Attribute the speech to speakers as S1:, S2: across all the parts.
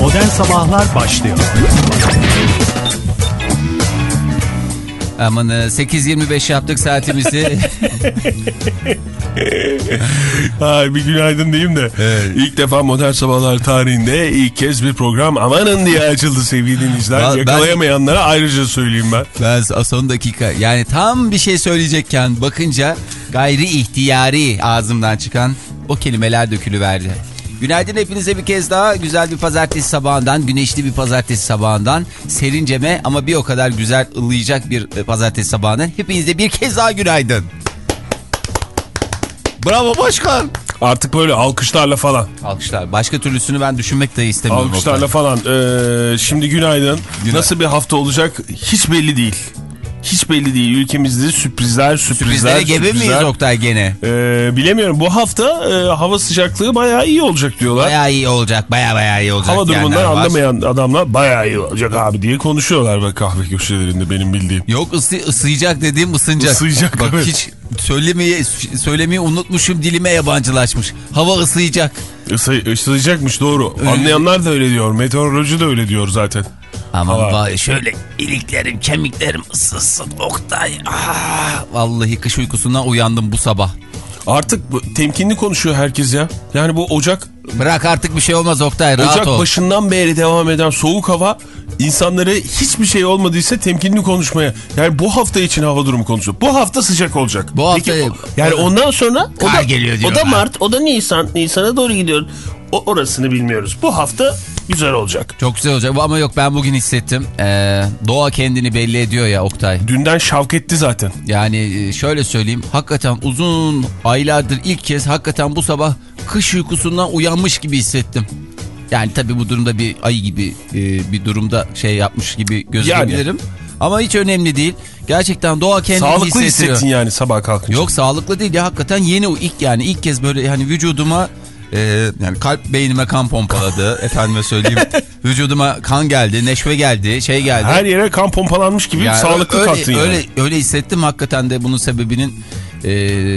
S1: Modern Sabahlar başlıyor.
S2: Aman 8.25 yaptık saatimizi.
S3: Ay bir günaydın diyeyim de.
S2: Evet.
S3: İlk defa Modern Sabahlar tarihinde ilk kez bir program amanın diye açıldı sevgili dinleyiciler.
S2: Ben-
S3: Yakalayamayanlara ayrıca söyleyeyim ben.
S2: ben son dakika yani tam bir şey söyleyecekken bakınca gayri ihtiyari ağzımdan çıkan o kelimeler dökülüverdi. Günaydın hepinize bir kez daha güzel bir pazartesi sabahından, güneşli bir pazartesi sabahından, serinceme ama bir o kadar güzel ılıyacak bir e, pazartesi sabahından hepinize bir kez daha günaydın. Bravo başkan.
S3: Artık böyle alkışlarla falan.
S2: Alkışlar. Başka türlüsünü ben düşünmek de istemiyorum.
S3: Alkışlarla falan. Ee, şimdi günaydın.
S2: Günaydın.
S3: Nasıl bir hafta olacak hiç belli değil. Hiç belli değil. Ülkemizde sürprizler, sürprizler,
S2: Bizlere gebe miyiz
S3: sürprizler.
S2: Oktay gene?
S3: Ee, bilemiyorum. Bu hafta e, hava sıcaklığı bayağı iyi olacak diyorlar.
S2: Bayağı iyi olacak. Bayağı bayağı iyi olacak.
S3: Hava durumundan
S2: var.
S3: anlamayan adamlar bayağı iyi olacak abi diye konuşuyorlar bak kahve köşelerinde benim bildiğim.
S2: Yok ısı, ısıyacak dediğim ısınacak.
S3: Isıyacak,
S2: Bak
S3: evet.
S2: hiç söylemeyi, söylemeyi unutmuşum dilime yabancılaşmış. Hava ısıyacak.
S3: Isı, ısıyacakmış doğru. Anlayanlar da öyle diyor. Meteoroloji de öyle diyor zaten.
S2: Aman vay şöyle iliklerim kemiklerim ısınsın Oktay. Ah, vallahi kış uykusundan uyandım bu sabah.
S3: Artık bu, temkinli konuşuyor herkes ya. Yani bu Ocak
S2: Bırak artık bir şey olmaz Oktay rahat
S3: Ocak
S2: ol.
S3: başından beri devam eden soğuk hava insanları hiçbir şey olmadıysa temkinli konuşmaya. Yani bu hafta için hava durumu konuşuyor. Bu hafta sıcak olacak.
S2: Bu hafta-
S3: Peki, yani ondan sonra o
S2: Kar
S3: da,
S2: geliyor
S3: o
S2: diyorlar.
S3: da Mart, o da Nisan. Nisan'a doğru gidiyor. O, orasını bilmiyoruz. Bu hafta güzel olacak.
S2: Çok güzel olacak ama yok ben bugün hissettim. Ee, doğa kendini belli ediyor ya Oktay.
S3: Dünden şavketti zaten.
S2: Yani e, şöyle söyleyeyim hakikaten uzun aylardır ilk kez hakikaten bu sabah kış uykusundan uyanmış gibi hissettim. Yani tabii bu durumda bir ayı gibi e, bir durumda şey yapmış gibi gözükebilirim. Ama hiç önemli değil. Gerçekten doğa kendini
S3: Sağlıklı
S2: hissettiriyor.
S3: hissettin yani sabah kalkınca.
S2: Yok sağlıklı değil ya hakikaten yeni o ilk yani ilk kez böyle yani vücuduma e, yani kalp beynime kan pompaladı efendime söyleyeyim vücuduma kan geldi neşve geldi şey geldi.
S3: Her yere kan pompalanmış gibi
S2: Yani
S3: sağlıklı
S2: öyle,
S3: kalktın yani.
S2: öyle, öyle hissettim hakikaten de bunun sebebinin e,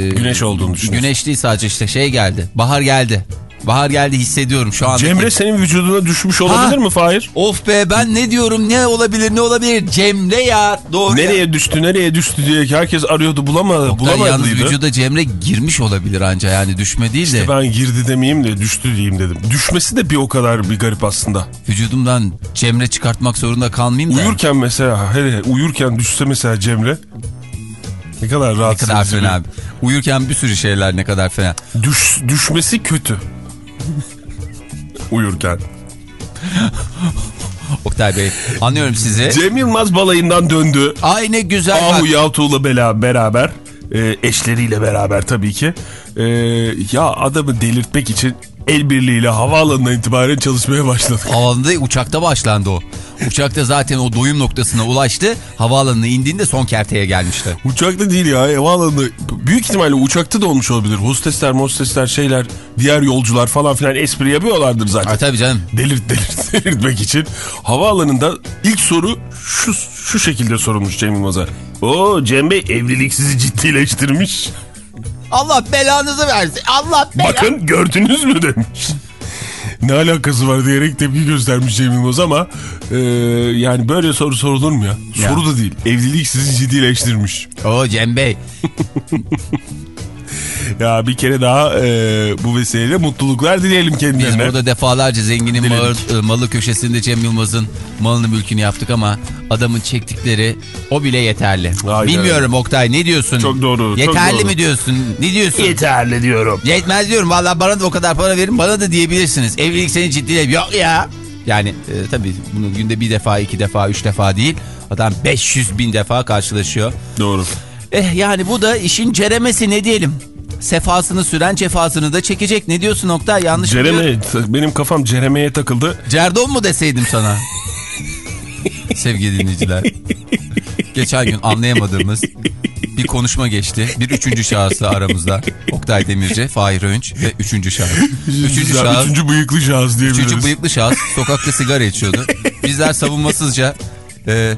S3: Güneş olduğunu düşünüyorsun.
S2: Güneş değil sadece işte şey geldi. Bahar geldi. Bahar geldi hissediyorum şu an.
S3: Cemre senin vücuduna düşmüş olabilir
S2: Ha.
S3: mi Fahir?
S2: Of be ben ne diyorum ne olabilir ne olabilir Cemre ya doğru.
S3: Nereye
S2: ya.
S3: düştü nereye düştü diye herkes arıyordu bulamadı.
S2: Oktay, yalnız
S3: bulamadıydı.
S2: vücuda Cemre girmiş olabilir anca yani düşme değil de.
S3: Ben girdi demeyeyim de düştü diyeyim dedim. Düşmesi de bir o kadar bir garip aslında.
S2: Vücudumdan Cemre çıkartmak zorunda kalmayayım da.
S3: Uyurken mesela hele uyurken düşse mesela Cemre ne kadar
S2: Ne
S3: rahatsız
S2: kadar
S3: edici
S2: fena abi. Uyurken bir sürü şeyler ne kadar fena.
S3: Düş, düşmesi kötü. Uyurken.
S2: Oktay Bey anlıyorum sizi.
S3: Cem Yılmaz balayından döndü.
S2: Ay ne güzel.
S3: Ahu Yaltuğ'la bela- beraber e, eşleriyle beraber tabii ki E, ya adamı delirtmek için el birliğiyle havaalanından itibaren çalışmaya başladık.
S2: Havaalanında değil, uçakta başlandı o. Uçakta zaten o doyum noktasına ulaştı. Havaalanına indiğinde son kerteye gelmişti.
S3: Uçakta değil ya havaalanında büyük ihtimalle uçakta da olmuş olabilir. Hostesler mostesler şeyler diğer yolcular falan filan espri yapıyorlardır zaten.
S2: Ha, tabii canım.
S3: Delirt delirt delirtmek için. Havaalanında ilk soru şu, şu şekilde sorulmuş Cem Yılmaz'a. Oo Cem Bey evlilik sizi ciddileştirmiş.
S2: Allah belanızı versin. Allah belanızı.
S3: Bakın gördünüz mü demiş. Ne alakası var diyerek tepki göstermiş Cem Yılmaz ama e, yani böyle soru sorulur mu ya?
S2: Ya.
S3: Soru da değil. Evlilik sizi ciddileştirmiş.
S2: O Cem Bey.
S3: Ya bir kere daha e, bu vesileyle mutluluklar dileyelim
S2: Biz
S3: kendilerine.
S2: burada defalarca zenginin
S3: Diledik.
S2: malı, malı köşesinde Cem Yılmaz'ın malını mülkünü yaptık ama adamın çektikleri o bile yeterli.
S3: Aynen.
S2: Bilmiyorum Oktay ne diyorsun?
S3: Çok doğru, çok
S2: Yeterli
S3: doğru.
S2: mi diyorsun? Ne diyorsun?
S3: Yeterli diyorum.
S2: Yetmez diyorum. Valla bana da o kadar para verin bana da diyebilirsiniz. Evlilik seni ciddiyle yok ya. Yani e, tabii bunu günde bir defa, iki defa, üç defa değil. Adam 500 bin defa karşılaşıyor.
S3: Doğru.
S2: Eh yani bu da işin ceremesi ne diyelim. Sefasını süren cefasını da çekecek. Ne diyorsun Oktay? Yanlış?
S3: Cereme, benim kafam Cereme'ye takıldı.
S2: Cerdon mu deseydim sana? Sevgili dinleyiciler. Geçen gün anlayamadığımız bir konuşma geçti. Bir üçüncü şahısla aramızda. Oktay Demirci, Fahir Önç ve üçüncü şahıs. Üçüncü şahıs,
S3: Üçüncü bıyıklı şahıs diyebiliriz.
S2: üçüncü bıyıklı şahıs sokakta sigara içiyordu. Bizler savunmasızca e,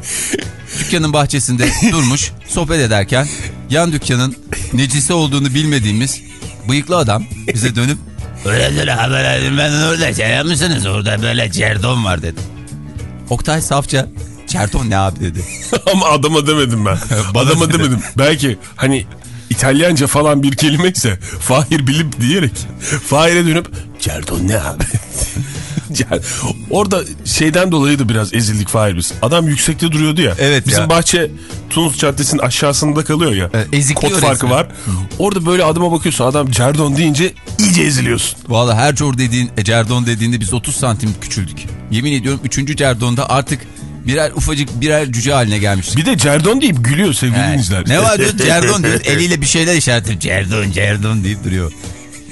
S2: dükkanın bahçesinde durmuş sohbet ederken yan dükkanın necisi olduğunu bilmediğimiz bıyıklı adam bize dönüp Öyle böyle haber edin ben orada şey yapmışsınız orada böyle cerdon var dedi. Oktay Safça cerdon ne abi dedi.
S3: Ama adama demedim ben. Adama demedim. Belki hani İtalyanca falan bir kelimeyse Fahir bilip diyerek Fahir'e dönüp Cerdon ne abi? Cer- Orada şeyden dolayı da biraz ezildik Fahir biz. Adam yüksekte duruyordu ya.
S2: Evet
S3: Bizim
S2: ya.
S3: bahçe Tunus Caddesi'nin aşağısında kalıyor ya.
S2: Evet, ezikliyor
S3: Kod farkı
S2: resmen.
S3: var. Orada böyle adama bakıyorsun adam Cerdon deyince iyice eziliyorsun.
S2: Valla her cor dediğin, e, cerdon dediğinde biz 30 santim küçüldük. Yemin ediyorum 3. cerdonda artık birer ufacık birer cüce haline gelmiştik.
S3: Bir de Cerdon deyip gülüyor sevgili
S2: Yani,
S3: dinleyiciler.
S2: ne var diyor cerdon diyor eliyle bir şeyler işaret ediyor. Cerdon cerdon deyip duruyor.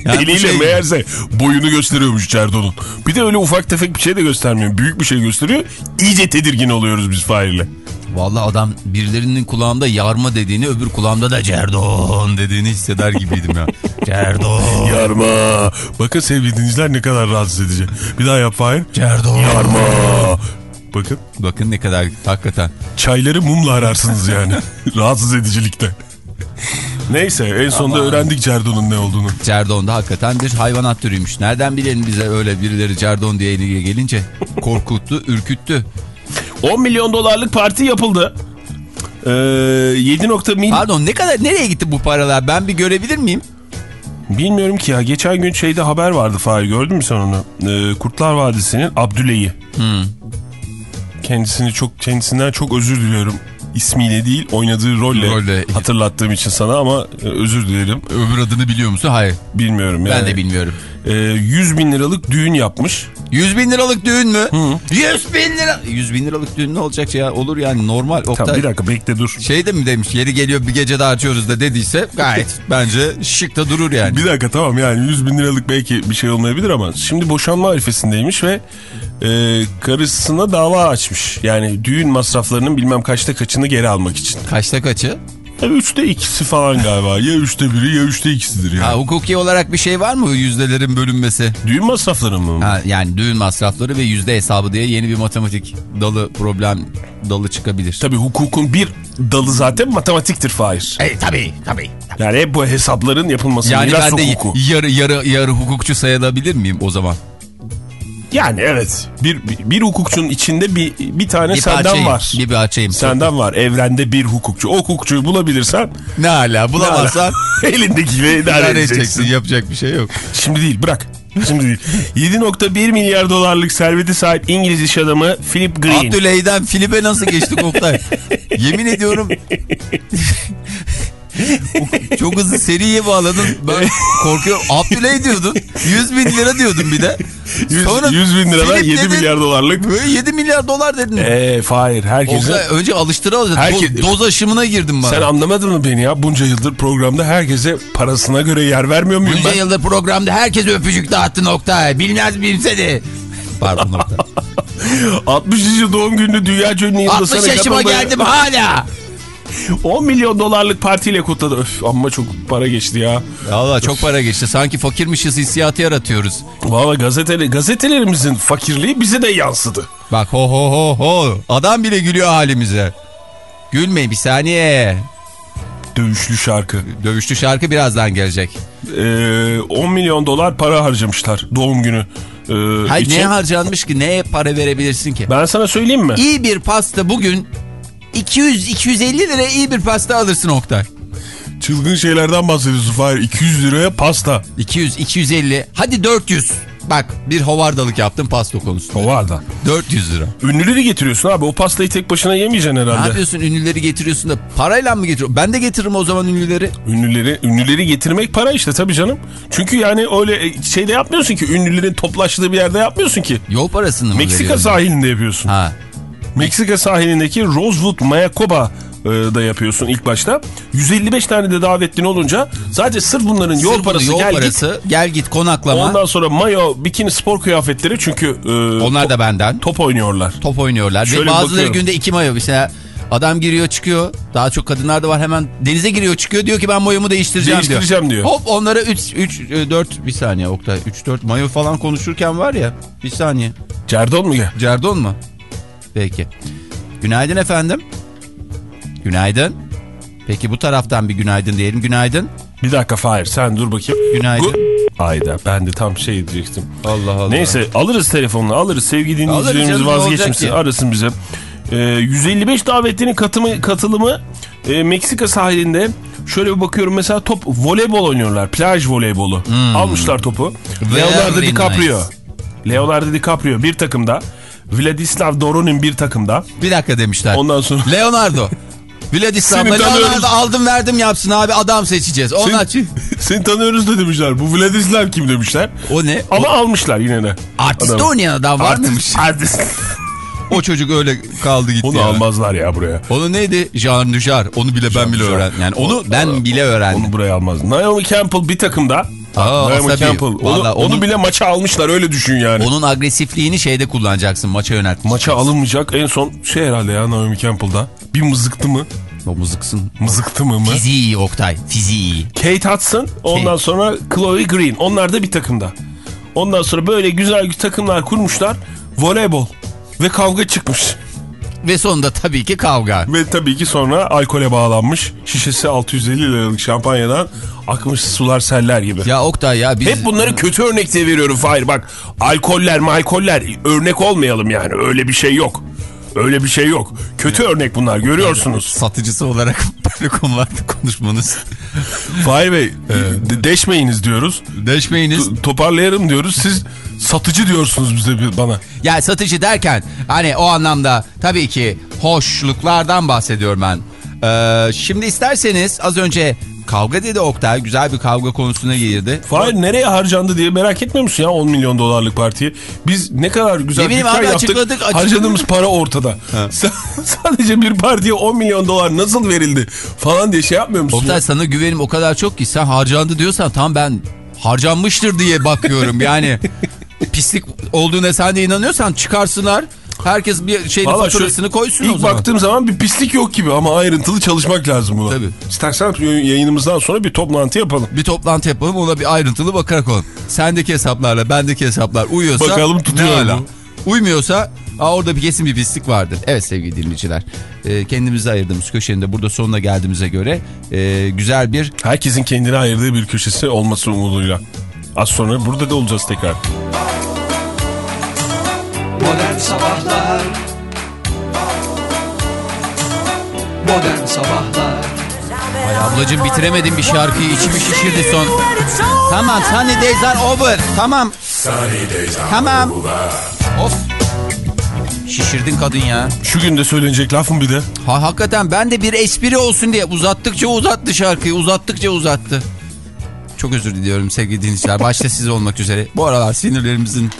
S2: Yani
S3: Eliyle
S2: şey-
S3: meğerse boyunu gösteriyormuş Cerdon'un. Bir de öyle ufak tefek bir şey de göstermiyor. Büyük bir şey gösteriyor. İyice tedirgin oluyoruz biz Fahir'le.
S2: Vallahi adam birilerinin kulağımda yarma dediğini öbür kulağımda da cerdon dediğini hisseder gibiydim ya. cerdon.
S3: Yarma. Bakın sevgili dinleyiciler ne kadar rahatsız edici. Bir daha yap Fahir.
S2: Cerdon.
S3: Yarma. Bakın
S2: Bakın ne kadar hakikaten.
S3: çayları mumla ararsınız yani. rahatsız edicilikte. Neyse en sonunda öğrendik Cerdon'un ne olduğunu.
S2: Cerdon da hakikaten bir hayvanat türüymüş. Nereden bilelim bize öyle birileri cerdon diye eliye gelince korkuttu, ürküttü.
S3: 10 milyon dolarlık parti yapıldı. Ee, 7 nokta mil...
S2: Pardon ne kadar nereye gitti bu paralar? Ben bir görebilir miyim?
S3: Bilmiyorum ki ya. Geçen gün şeyde haber vardı Fahir gördün mü sen onu? Ee, Kurtlar Vadisi'nin Abdüley'i. Kendisini çok kendisinden çok özür diliyorum. İsmiyle değil oynadığı rolle,
S2: Rolle.
S3: hatırlattığım için sana ama e, özür dilerim.
S2: Öbür adını biliyor musun? Hayır.
S3: Bilmiyorum yani.
S2: Ben de bilmiyorum.
S3: Ee, 100 bin liralık düğün yapmış.
S2: 100 bin liralık düğün mü? 100 bin lira. 100 bin liralık düğün ne olacak ya? Olur yani normal. Oktay.
S3: Tamam bir dakika bekle dur.
S2: Şey de mi demiş yeri geliyor bir gece daha açıyoruz da dediyse gayet bence şık da durur yani.
S3: Bir dakika tamam yani 100 bin liralık belki bir şey olmayabilir ama şimdi boşanma arifesindeymiş ve e, karısına dava açmış. Yani düğün masraflarının bilmem kaçta kaçını geri almak için.
S2: Kaçta kaçı?
S3: Ya üçte ikisi falan galiba. Ya üçte biri ya üçte ikisidir yani.
S2: Ha, hukuki olarak bir şey var mı yüzdelerin bölünmesi?
S3: Düğün masrafları mı?
S2: Ha, yani düğün masrafları ve yüzde hesabı diye yeni bir matematik dalı problem dalı çıkabilir.
S3: Tabii hukukun bir dalı zaten matematiktir Fahir.
S2: E, tabii tabii.
S3: Yani hep bu hesapların yapılması.
S2: Yani
S3: miras
S2: ben de
S3: hukuku.
S2: yarı yarı yarı hukukçu sayılabilir miyim o zaman?
S3: Yani evet. Bir, bir, hukukçunun içinde bir, bir tane
S2: Bir
S3: senden
S2: parçayım,
S3: var.
S2: Bir parçayım.
S3: Senden var. Evrende bir hukukçu. O hukukçuyu bulabilirsen
S2: Ne hala bulamazsan
S3: elindekiyle idare edeceksin.
S2: edeceksin yapacak bir şey yok.
S3: Şimdi değil bırak. Şimdi değil. 7.1 milyar dolarlık servete sahip İngiliz iş adamı Philip Green.
S2: Abdüley'den Filip'e nasıl geçtik Oktay? Yemin ediyorum çok hızlı seriye bağladın. Ben korkuyorum. Abdüley diyordun. 100 bin lira diyordun bir de.
S3: 100,
S2: Sonra
S3: 100 bin
S2: Philip
S3: 7
S2: dedin.
S3: milyar dolarlık.
S2: Böyle 7 milyar dolar dedin.
S3: Eee Fahir herkese...
S2: Oktay önce alıştıra
S3: Herkes-
S2: do- doz aşımına girdim bana.
S3: Sen anlamadın mı beni ya? Bunca yıldır programda herkese parasına göre yer vermiyor muyum
S2: Bunca
S3: ben?
S2: yıldır programda herkese öpücük dağıttın Oktay. Bilmez bilse de. Pardon Oktay.
S3: 60. doğum gününü dünya ünlü
S2: 60
S3: yıldızına
S2: yaşıma
S3: katıldı.
S2: geldim hala.
S3: 10 milyon dolarlık partiyle kutladı. Öf amma çok para geçti ya.
S2: Valla çok para geçti. Sanki fakirmişiz hissiyatı yaratıyoruz.
S3: Valla gazeteli, gazetelerimizin fakirliği bize de yansıdı.
S2: Bak ho ho ho ho. Adam bile gülüyor halimize. Gülmeyin bir saniye.
S3: Dövüşlü şarkı.
S2: Dövüşlü şarkı birazdan gelecek.
S3: Ee, 10 milyon dolar para harcamışlar doğum günü e,
S2: Hayır
S3: için.
S2: neye harcanmış ki? Neye para verebilirsin ki?
S3: Ben sana söyleyeyim mi?
S2: İyi bir pasta bugün 200-250 liraya iyi bir pasta alırsın Oktay.
S3: Çılgın şeylerden bahsediyorsun Fahir. 200 liraya pasta.
S2: 200-250 hadi 400. Bak bir hovardalık yaptım pasta konusunda.
S3: O var da.
S2: 400 lira.
S3: Ünlüleri getiriyorsun abi. O pastayı tek başına yemeyeceksin
S2: Ne
S3: herhalde.
S2: yapıyorsun ünlüleri getiriyorsun da parayla mı getiriyorsun? Ben de getiririm o zaman ünlüleri.
S3: Ünlüleri, ünlüleri getirmek para işte tabii canım. Çünkü yani öyle şeyde yapmıyorsun ki. Ünlülerin toplaştığı bir yerde yapmıyorsun ki.
S2: Yol parasını mı
S3: Meksika sahilinde yapıyorsun.
S2: Ha.
S3: Meksika sahilindeki Rosewood Mayakoba e, da yapıyorsun ilk başta. 155 tane de davetlin olunca sadece sırf bunların yol
S2: Sırf
S3: parası
S2: yol
S3: gel git.
S2: parası, gel git konaklama.
S3: Ondan sonra mayo, bikini spor kıyafetleri çünkü e,
S2: Onlar da benden.
S3: top oynuyorlar.
S2: Top oynuyorlar.
S3: Şöyle
S2: Ve bazıları
S3: bakıyorum.
S2: günde iki mayo. Mesela adam giriyor çıkıyor. Daha çok kadınlar da var hemen denize giriyor çıkıyor. Diyor ki ben mayomu değiştireceğim,
S3: Değiştireceğim diyor.
S2: Hop onlara 3, 3, 4 bir saniye Oktay. 3, 4 mayo falan konuşurken var ya. Bir saniye.
S3: Cerdon mu gel?
S2: Cerdon mu? Peki. Günaydın efendim. Günaydın. Peki bu taraftan bir günaydın diyelim. Günaydın.
S3: Bir dakika Fahir sen dur bakayım.
S2: Günaydın.
S3: Gu- Ayda ben de tam şey diyecektim.
S2: Allah Allah.
S3: Neyse alırız telefonunu alırız sevgili dinleyicilerimiz
S2: ki?
S3: arasın bize. Ee, 155 davetlinin katımı, katılımı e, Meksika sahilinde şöyle bir bakıyorum mesela top voleybol oynuyorlar plaj voleybolu almışlar topu Leonardo
S2: Hmm.
S3: DiCaprio
S2: nice.
S3: Leonardo DiCaprio bir takımda Vladislav Doronin bir takımda
S2: Bir dakika demişler.
S3: ondan sonra
S2: Leonardo. Vladislav.
S3: Seni
S2: Leonardo aldım verdim yapsın abi adam seçeceğiz. Onlar
S3: seni, seni tanıyoruz da demişler bu Vladislav kim demişler
S2: O ne?
S3: ama almışlar yine de.
S2: Artist
S3: Adamı.
S2: oynayan adam var?
S3: Artist, artist.
S2: O çocuk öyle kaldı gitti.
S3: Onu
S2: ya.
S3: almazlar ya buraya.
S2: Onu neydi? Jean Dujardin. Onu bile ben bile öğrendim. Yani onu ben bile öğrendim.
S3: Onu buraya almaz. Naomi Campbell bir takımda.
S2: Aa,
S3: Naomi
S2: asabi.
S3: Campbell. Onu,
S2: Vallahi
S3: onu
S2: onun-
S3: bile maça almışlar öyle düşün yani.
S2: Onun agresifliğini şeyde kullanacaksın. Maça yönelteceksin.
S3: Maça alınmayacak en son şey herhalde ya Naomi Campbell'da. Bir mızıktı mı?
S2: O mızıksın.
S3: Mızıktı mı mı?
S2: Fiziği Oktay. Fiziği.
S3: Kate Hudson ondan sonra Chloe Green. Onlar da bir takımda. Ondan sonra böyle güzel takımlar kurmuşlar. Voleybol. Ve kavga çıkmış.
S2: Ve sonunda tabii ki kavga.
S3: Ve tabii ki sonra alkole bağlanmış. Şişesi 650 liralık şampanyadan akmış sular seller gibi.
S2: Ya Oktay ya biz...
S3: Hep bunları kötü örnek diye veriyorum Fahir bak. Alkoller malkoller örnek olmayalım yani öyle bir şey yok. Öyle bir şey yok. Kötü örnek bunlar görüyorsunuz.
S2: satıcısı olarak böyle konularda konuşmanız.
S3: Fahir Bey de- deşmeyiniz diyoruz.
S2: Deşmeyiniz.
S3: T- Toparlayalım diyoruz. Siz satıcı diyorsunuz bize bana.
S2: Ya satıcı derken hani o anlamda tabii ki hoşluklardan bahsediyorum ben. Ee, şimdi isterseniz az önce kavga dedi Oktay. Güzel bir kavga konusuna girdi.
S3: Fahir nereye harcandı diye merak etmiyor musun ya 10 milyon dolarlık partiye? Biz ne kadar güzel
S2: Ne
S3: dükkan
S2: abi,
S3: yaptık.
S2: açıkladık, açıkladık.
S3: Harcadığımız para ortada. Sa- Sadece bir partiye 10 milyon dolar nasıl verildi falan diye şey yapmıyor musun?
S2: Oktay
S3: ya?
S2: sana güvenim o kadar çok ki sen harcandı diyorsan tam ben harcanmıştır diye bakıyorum. Yani pislik olduğuna sen de inanıyorsan çıkarsınlar. Herkes bir şeyin faturasını koysun
S3: ilk
S2: o zaman.
S3: baktığım zaman bir pislik yok gibi ama ayrıntılı çalışmak lazım buna.
S2: Tabii.
S3: İstersen yayınımızdan sonra bir toplantı yapalım.
S2: Bir toplantı yapalım ona bir ayrıntılı bakarak olalım. Sendeki hesaplarla bendeki hesaplar uyuyorsa
S3: Bakalım tutuyor mu?
S2: Uymuyorsa aa, orada bir kesin bir pislik vardır. Evet sevgili dinleyiciler. E, kendimize ayırdığımız köşenin de burada sonuna geldiğimize göre e, güzel bir
S3: Herkesin kendine ayırdığı bir köşesi olması umuduyla. Az sonra burada da olacağız tekrar.
S4: Modern Sabahlar Modern Sabahlar
S2: Ay ablacığım bitiremedim bir şarkıyı içimi şişirdi son. Tamam Sunny Days are over. Tamam. Tamam. Of. Şişirdin kadın ya.
S3: Şu günde söylenecek lafım bir de.
S2: Ha hakikaten ben de bir espri olsun diye uzattıkça uzattı şarkıyı. Uzattıkça uzattı. Çok özür diliyorum sevgili dinleyiciler. Başta siz olmak üzere. Bu aralar sinirlerimizin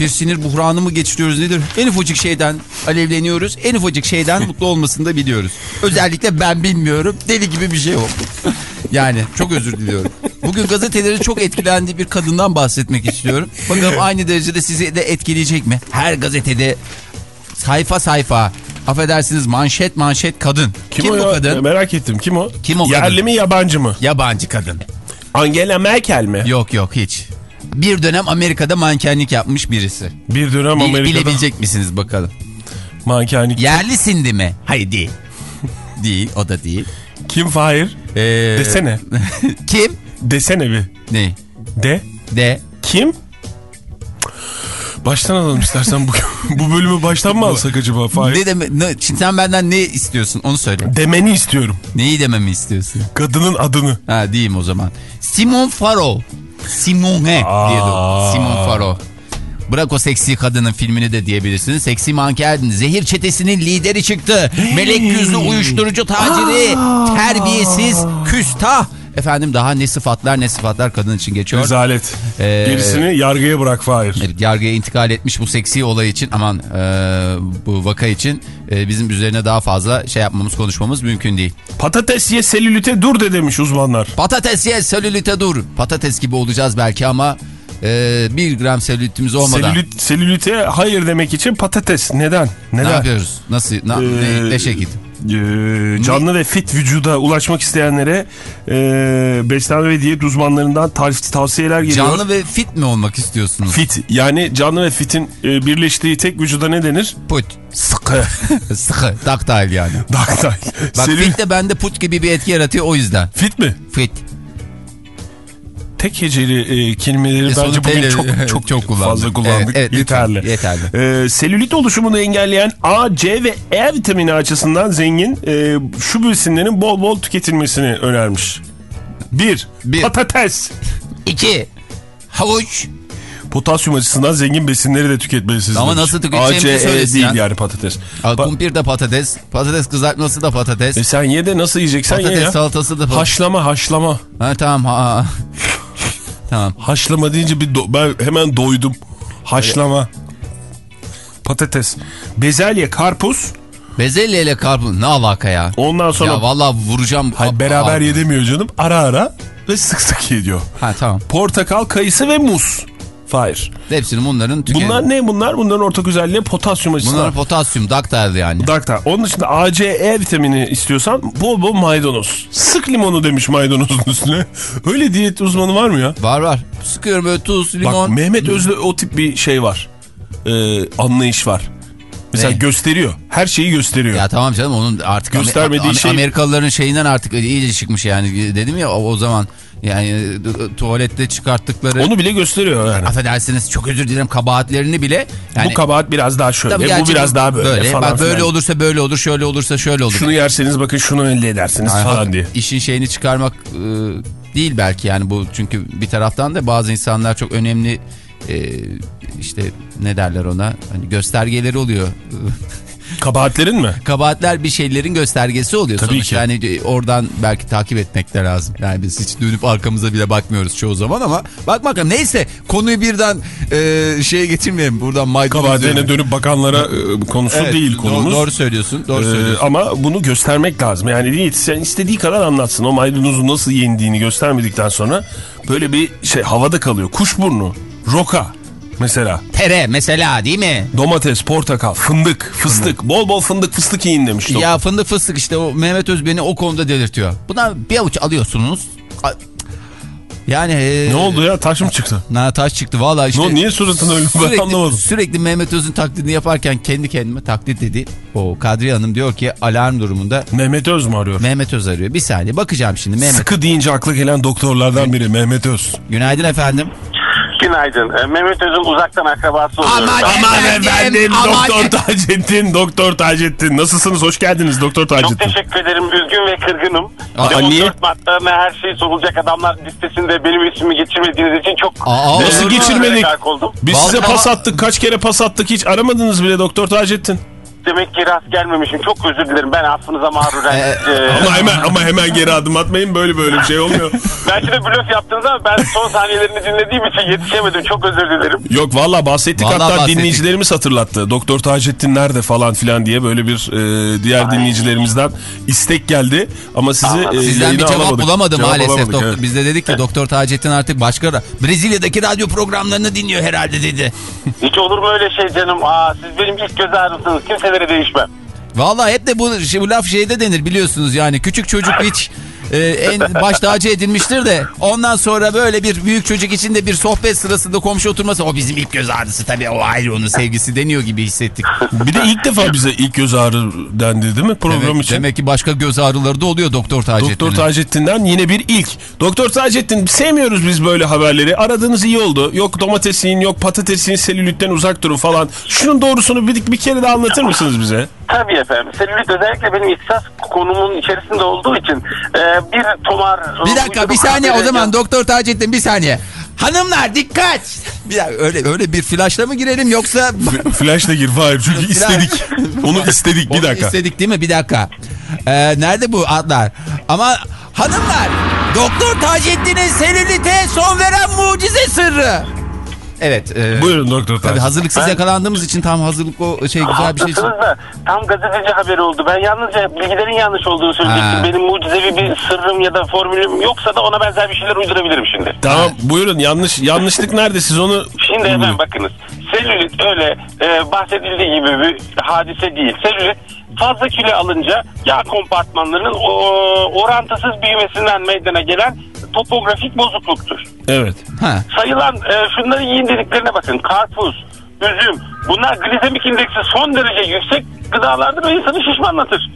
S2: bir sinir buhranı mı geçiriyoruz nedir? En ufacık şeyden alevleniyoruz. En ufacık şeyden mutlu olmasını da biliyoruz. Özellikle ben bilmiyorum. Deli gibi bir şey oldu. Yani çok özür diliyorum. Bugün gazetelerin çok etkilendiği bir kadından bahsetmek istiyorum. Bakalım aynı derecede sizi de etkileyecek mi? Her gazetede sayfa sayfa affedersiniz manşet manşet kadın. Kim,
S3: o
S2: bu
S3: ya?
S2: kadın?
S3: Merak ettim. Kim o?
S2: Kim o kadın?
S3: Yerli mi yabancı mı?
S2: Yabancı kadın.
S3: Angela Merkel mi?
S2: Yok yok hiç. Bir dönem Amerika'da mankenlik yapmış birisi.
S3: Bir dönem
S2: Bil-
S3: Amerika'da
S2: bilebilecek misiniz bakalım?
S3: mankenlik.
S2: Yerli sindi mi? Hayır değil. değil o da değil.
S3: Kim Fahir?
S2: Ee,
S3: Desene.
S2: Kim?
S3: Desene bir.
S2: Ne?
S3: De.
S2: De.
S3: Kim? Baştan alalım istersen bu, bu bölümü baştan mı alsak acaba Fahir?
S2: Ne deme, ne, şimdi sen benden ne istiyorsun onu söyle.
S3: Demeni istiyorum.
S2: Neyi dememi istiyorsun?
S3: Kadının adını.
S2: Ha diyeyim o zaman. Simon Faro. Simone diye de Simon Faro. Bırak o seksi kadının filmini de diyebilirsiniz. Seksi manken zehir çetesinin lideri çıktı. Melek yüzlü uyuşturucu taciri. Terbiyesiz, küstah. Efendim daha ne sıfatlar ne sıfatlar kadın için geçiyor.
S3: Rezalet.
S2: Ee,
S3: Gerisini yargıya bırak Fahir.
S2: Evet, yargıya intikal etmiş bu seksi olay için aman e, bu vaka için e, bizim üzerine daha fazla şey yapmamız konuşmamız mümkün değil.
S3: Patates ye selülite dur de demiş uzmanlar.
S2: Patates ye selülite dur. Patates gibi olacağız belki ama e, bir gram selülitimiz olmadan.
S3: Selülit, selülite hayır demek için patates. Neden?
S2: Ne
S3: Neden?
S2: yapıyoruz? Nasıl? Na,
S3: Ee,
S2: ne, ne şekil?
S3: Ee, canlı ve fit vücuda ulaşmak isteyenlere e, beslenme ve diyet uzmanlarından tarif, tavsiyeler geliyor.
S2: Canlı ve fit mi olmak istiyorsunuz?
S3: Fit yani canlı ve fitin e, birleştiği tek vücuda ne denir?
S2: Put. Sıkı. Sıkı. Daktayl yani.
S3: Daktay.
S2: Bak
S3: Selül-
S2: fit de bende put gibi bir etki yaratıyor o yüzden.
S3: fit mi?
S2: Fit.
S3: Tek heceli e, kelimeleri
S2: E,
S3: bence bugün çok çok,
S2: çok kullandık.
S3: fazla kullandık.
S2: Evet, evet,
S3: yeterli.
S2: yeterli.
S3: E, selülit oluşumunu engelleyen A, C ve E vitamini açısından zengin e, şu besinlerin bol bol tüketilmesini önermiş. 1.
S2: Bir.
S3: Patates.
S2: İki. Havuç.
S3: Potasyum açısından zengin besinleri de tüketmelisiniz.
S2: Ama
S3: demiş.
S2: nasıl tüketeceğimizi
S3: A, C, E
S2: söylesin
S3: değil
S2: ya.
S3: yani patates.
S2: Al, kumpir de patates. Patates kızartması da patates.
S3: e sen ye de nasıl yiyeceksen ye
S2: patates
S3: ya.
S2: salatası da patates.
S3: Haşlama haşlama.
S2: Ha, tamam. Ha. Tamam.
S3: Haşlama deyince bir ben hemen doydum. Haşlama. Patates. Bezelye, karpuz.
S2: Bezelye ile karpuz ne alaka ya?
S3: Ondan sonra
S2: Ya vallahi vuracağım.
S3: Hayır, beraber yedemiyor canım. Ara ara ve sık sık yediyor.
S2: Ha tamam.
S3: Portakal, kayısı ve muz. Hayır.
S2: Hepsini bunların tüketim.
S3: Bunlar ne bunlar? Bunların ortak özelliği potasyum açısından.
S2: Bunlar potasyum, daktardı yani.
S3: Daktar. Onun dışında A, C, E vitamini istiyorsan bol bol maydanoz. Sık limonu demiş maydanozun üstüne. Öyle diyet uzmanı var mı ya?
S2: Var var. Sıkıyorum böyle tuz,
S3: Bak
S2: limon.
S3: Mehmet Özlü o tip bir şey var. Ee, anlayış var. Mesela
S2: Ne?
S3: gösteriyor. Her şeyi gösteriyor.
S2: Ya tamam canım onun artık
S3: Göstermediği
S2: Amer-
S3: şey-
S2: Amerikalıların şeyinden artık iyice çıkmış yani dedim ya o, zaman yani tuvalette çıkarttıkları
S3: Onu bile gösteriyor yani.
S2: affedersiniz çok özür dilerim kabahatlerini bile yani
S3: bu kabahat biraz daha şöyle.
S2: Tabii
S3: Bu biraz daha böyle, falan
S2: Bak böyle olursa böyle olur, şöyle olursa şöyle olur.
S3: Şunu yerseniz bakın şunu elde edersiniz
S2: Yani
S3: falan diye.
S2: İşin şeyini çıkarmak e, değil belki yani bu çünkü bir taraftan da bazı insanlar çok önemli e, işte ne derler ona hani göstergeleri oluyor.
S3: Kabahatlerin mi?
S2: Kabahatler bir şeylerin göstergesi oluyor
S3: Tabii
S2: sonuçta.
S3: ki.
S2: Yani e, oradan belki takip etmek de lazım. Yani biz hiç dönüp arkamıza bile bakmıyoruz çoğu zaman ama bak bakalım neyse konuyu birden e, şeye getirmeyelim. Buradan maydanoz
S3: Kabahatlerine dönüp bakanlara e, konusu
S2: Evet,
S3: değil konumuz.
S2: Doğru söylüyorsun. Doğru
S3: Ee,
S2: söylüyorsun.
S3: ama bunu göstermek lazım. Yani değil, sen istediği kadar anlatsın. O maydanozun nasıl yendiğini göstermedikten sonra böyle bir şey havada kalıyor. Kuşburnu, roka mesela.
S2: Tere mesela değil mi?
S3: Domates, portakal, fındık, fıstık. Bol bol fındık fıstık yiyin demiş. doktor.
S2: Ya fındık fıstık işte o Mehmet Öz beni o konuda delirtiyor. Bundan bir avuç alıyorsunuz. Yani e,
S3: Ne oldu ya taş mı çıktı?
S2: Na taş çıktı valla işte.
S3: Ne oldu, niye suratın öyle? Ben
S2: sürekli,
S3: anlamadım.
S2: Sürekli Mehmet Öz'ün taklidini yaparken kendi kendime taklit dedi. O Kadriye Hanım diyor ki alarm durumunda
S3: Mehmet Öz mü arıyor?
S2: Mehmet Öz arıyor. Bir saniye bakacağım şimdi Mehmet.
S3: Sıkı deyince akla gelen doktorlardan biri Mehmet Öz.
S2: Günaydın efendim.
S5: Günaydın. Ee, Mehmet Öz'ün uzaktan akrabası oluyorum.
S2: Aman
S3: Aman
S2: Efendim, aman
S3: Doktor
S2: e-
S3: Taceddin, Doktor Taceddin. Nasılsınız? Hoş geldiniz Doktor
S5: Çok
S3: Taceddin.
S5: teşekkür ederim. Üzgün ve kırgınım.
S2: Aa,
S5: o
S3: niye?
S5: dört maddelerine her şey sorulacak adamlar listesinde benim ismimi geçirmediğiniz için çok
S2: Aa,
S3: Nasıl geçirmedik? Biz size
S2: Vallahi-
S3: pas attık. Kaç kere pas attık hiç aramadınız bile Doktor Taceddin.
S5: Demek ki rast gelmemişim. Çok özür dilerim. Ben affınıza mağruren.
S2: Ee,
S5: Ee,
S3: Ama hemen ama hemen geri adım atmayın böyle böyle bir şey olmuyor.
S5: belki de blöf yaptınız ama ben son saniyelerini dinlediğim için yetişemedim. Çok özür dilerim.
S3: Yok valla bahsettik
S2: Vallahi
S3: hatta
S2: bahsettik.
S3: dinleyicilerimiz hatırlattı. Doktor Taceddin nerede falan filan diye böyle bir e, diğer dinleyicilerimizden istek geldi. Ama sizi e,
S2: Sizden bir cevap
S3: alamadık.
S2: bulamadı
S3: Cevap
S2: maalesef.
S3: alamadık,
S2: Doktor.
S3: evet.
S2: Biz de dedik ki Doktor Taceddin artık başka ra- Brezilya'daki radyo programlarını dinliyor herhalde dedi.
S5: Hiç olur mu öyle şey canım? Aa, siz benim ilk göz ağrımsınız. Kimselere değişmem.
S2: Vallahi hep de bu, bu laf şeyde denir biliyorsunuz yani küçük çocuk hiç e, en baş tacı edilmiştir de ondan sonra böyle bir büyük çocuk için de bir sohbet sırasında komşu oturması o bizim ilk göz ağrısı tabii o ayrı onun sevgisi deniyor gibi hissettik.
S3: Bir de ilk defa bize ilk göz ağrı dendi değil mi program
S2: Demek,
S3: için?
S2: demek ki başka göz ağrıları da oluyor Doktor Taceddin'in.
S3: Doktor Taceddin'den yine bir ilk. Doktor Taceddin sevmiyoruz biz böyle haberleri. Aradığınız iyi oldu. Yok domates yiyin, yok patates yiyin, selülitten uzak durun falan. Şunun doğrusunu bir, bir kere daha anlatır mısınız bize?
S5: Tabii efendim. Selülit özellikle benim ihtisas konumun içerisinde olduğu için e, bir tomar...
S2: Bir dakika bir saniye o zaman Doktor Taceddin bir saniye. Hanımlar dikkat. Bir dakika, öyle öyle bir flaşla mı girelim yoksa
S3: Flash'la gir Fahir çünkü istedik. Onu istedik bir
S2: Onu
S3: dakika.
S2: istedik değil mi? Bir dakika. Ee, nerede bu adlar? Ama hanımlar Doktor Taceddin'in selülite son veren mucize sırrı. Evet. E,
S3: Buyurun Doktor
S2: Tabii hazırlıksız yakalandığımız için tam hazırlık o şey güzel bir şey.
S5: Haklısınız da tam gazeteci haberi oldu. Ben yalnızca bilgilerin yanlış olduğunu söyleyecektim. Benim mucizevi bir sırrım ya da formülüm yoksa da ona benzer bir şeyler uydurabilirim şimdi.
S3: Tamam buyurun yanlış yanlışlık nerede siz onu
S5: Şimdi hemen bakınız. Selülit öyle e, bahsedildiği gibi bir hadise değil. Selülit fazla kilo alınca yağ kompartmanlarının orantısız büyümesinden meydana gelen topografik bozukluktur.
S3: Evet.
S2: Ha.
S5: sayılan e, şunları yiyin dediklerine bakın. Karpuz, üzüm bunlar glisemik indeksi son derece yüksek gıdalardır ve insanı şişmanlatır.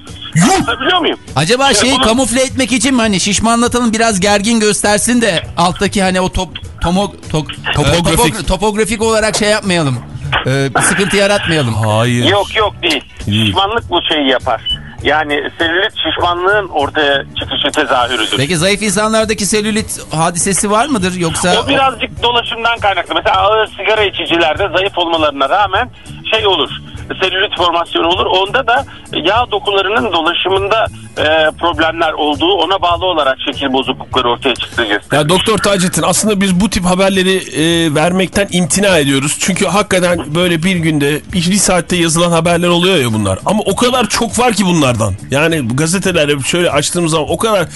S5: Anlatabiliyor muyum?
S2: Acaba
S5: Ya
S2: şeyi
S5: bunu-
S2: kamufle etmek için mi hani şişmanlatalım biraz gergin göstersin de alttaki hani o top tomo, tok-
S3: Topografik.
S2: topo- topografik olarak şey yapmayalım. E, bir sıkıntı yaratmayalım.
S3: Hayır.
S5: Yok yok değil.
S3: Değil.
S5: Şişmanlık bu şeyi yapar. Yani selülit şişmanlığın ortaya çıkışı tezahürüdür.
S2: Peki zayıf insanlardaki selülit hadisesi var mıdır yoksa
S5: O birazcık dolaşımdan kaynaklı. Mesela ağır sigara içicilerde zayıf olmalarına rağmen şey olur. Selülit formasyonu olur. Onda da yağ dokularının dolaşımında e, problemler olduğu ona bağlı olarak şekil bozuklukları ortaya çıktığı gösteriyor.
S3: Ya Doktor Taceddin aslında biz bu tip haberleri e, vermekten imtina ediyoruz. Çünkü hakikaten böyle bir günde bir, bir saatte yazılan haberler oluyor ya bunlar. Ama o kadar çok var ki bunlardan. Yani gazetelerde şöyle açtığımız zaman o kadar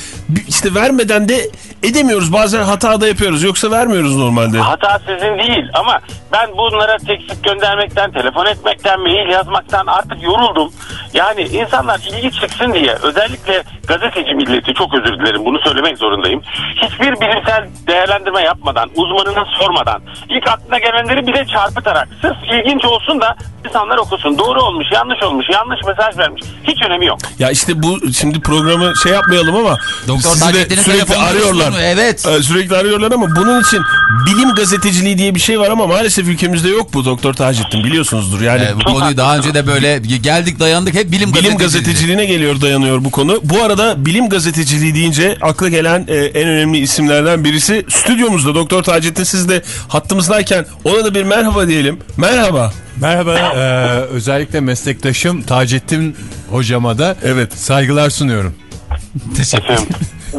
S3: işte vermeden de edemiyoruz. Bazen hata da yapıyoruz. Yoksa vermiyoruz normalde.
S5: Hata sizin değil ama ben bunlara tekstit göndermekten, telefon etmekten, mail yazmaktan artık yoruldum. Yani insanlar ilgi çıksın diye özellikle gazeteci milleti çok özür dilerim bunu söylemek zorundayım. Hiçbir bilimsel değerlendirme yapmadan, uzmanına sormadan, ilk aklına gelenleri bile çarpıtarak sırf ilginç olsun da insanlar okusun. Doğru olmuş, yanlış olmuş, yanlış mesaj vermiş. Hiç önemi yok.
S3: Ya işte bu şimdi programı şey yapmayalım ama
S2: Doktor
S3: sizi de sürekli arıyorlar.
S2: Evet.
S3: Ee, sürekli arıyorlar ama bunun için bilim gazeteciliği diye bir şey var ama maalesef ülkemizde yok bu Doktor Taceddin biliyorsunuzdur. Yani
S2: E, bu konuyu daha önce de böyle geldik dayandık hep bilim,
S3: bilim
S2: gazeteciliği.
S3: gazeteciliğine geliyor dayanıyor bu konu. Bu arada bilim gazeteciliği deyince akla gelen e, en önemli isimlerden birisi stüdyomuzda Doktor Taceddin siz de hattımızdayken ona da bir merhaba diyelim. Merhaba.
S1: Merhaba, e, özellikle meslektaşım Taceddin hocama da
S3: Evet.
S1: saygılar sunuyorum.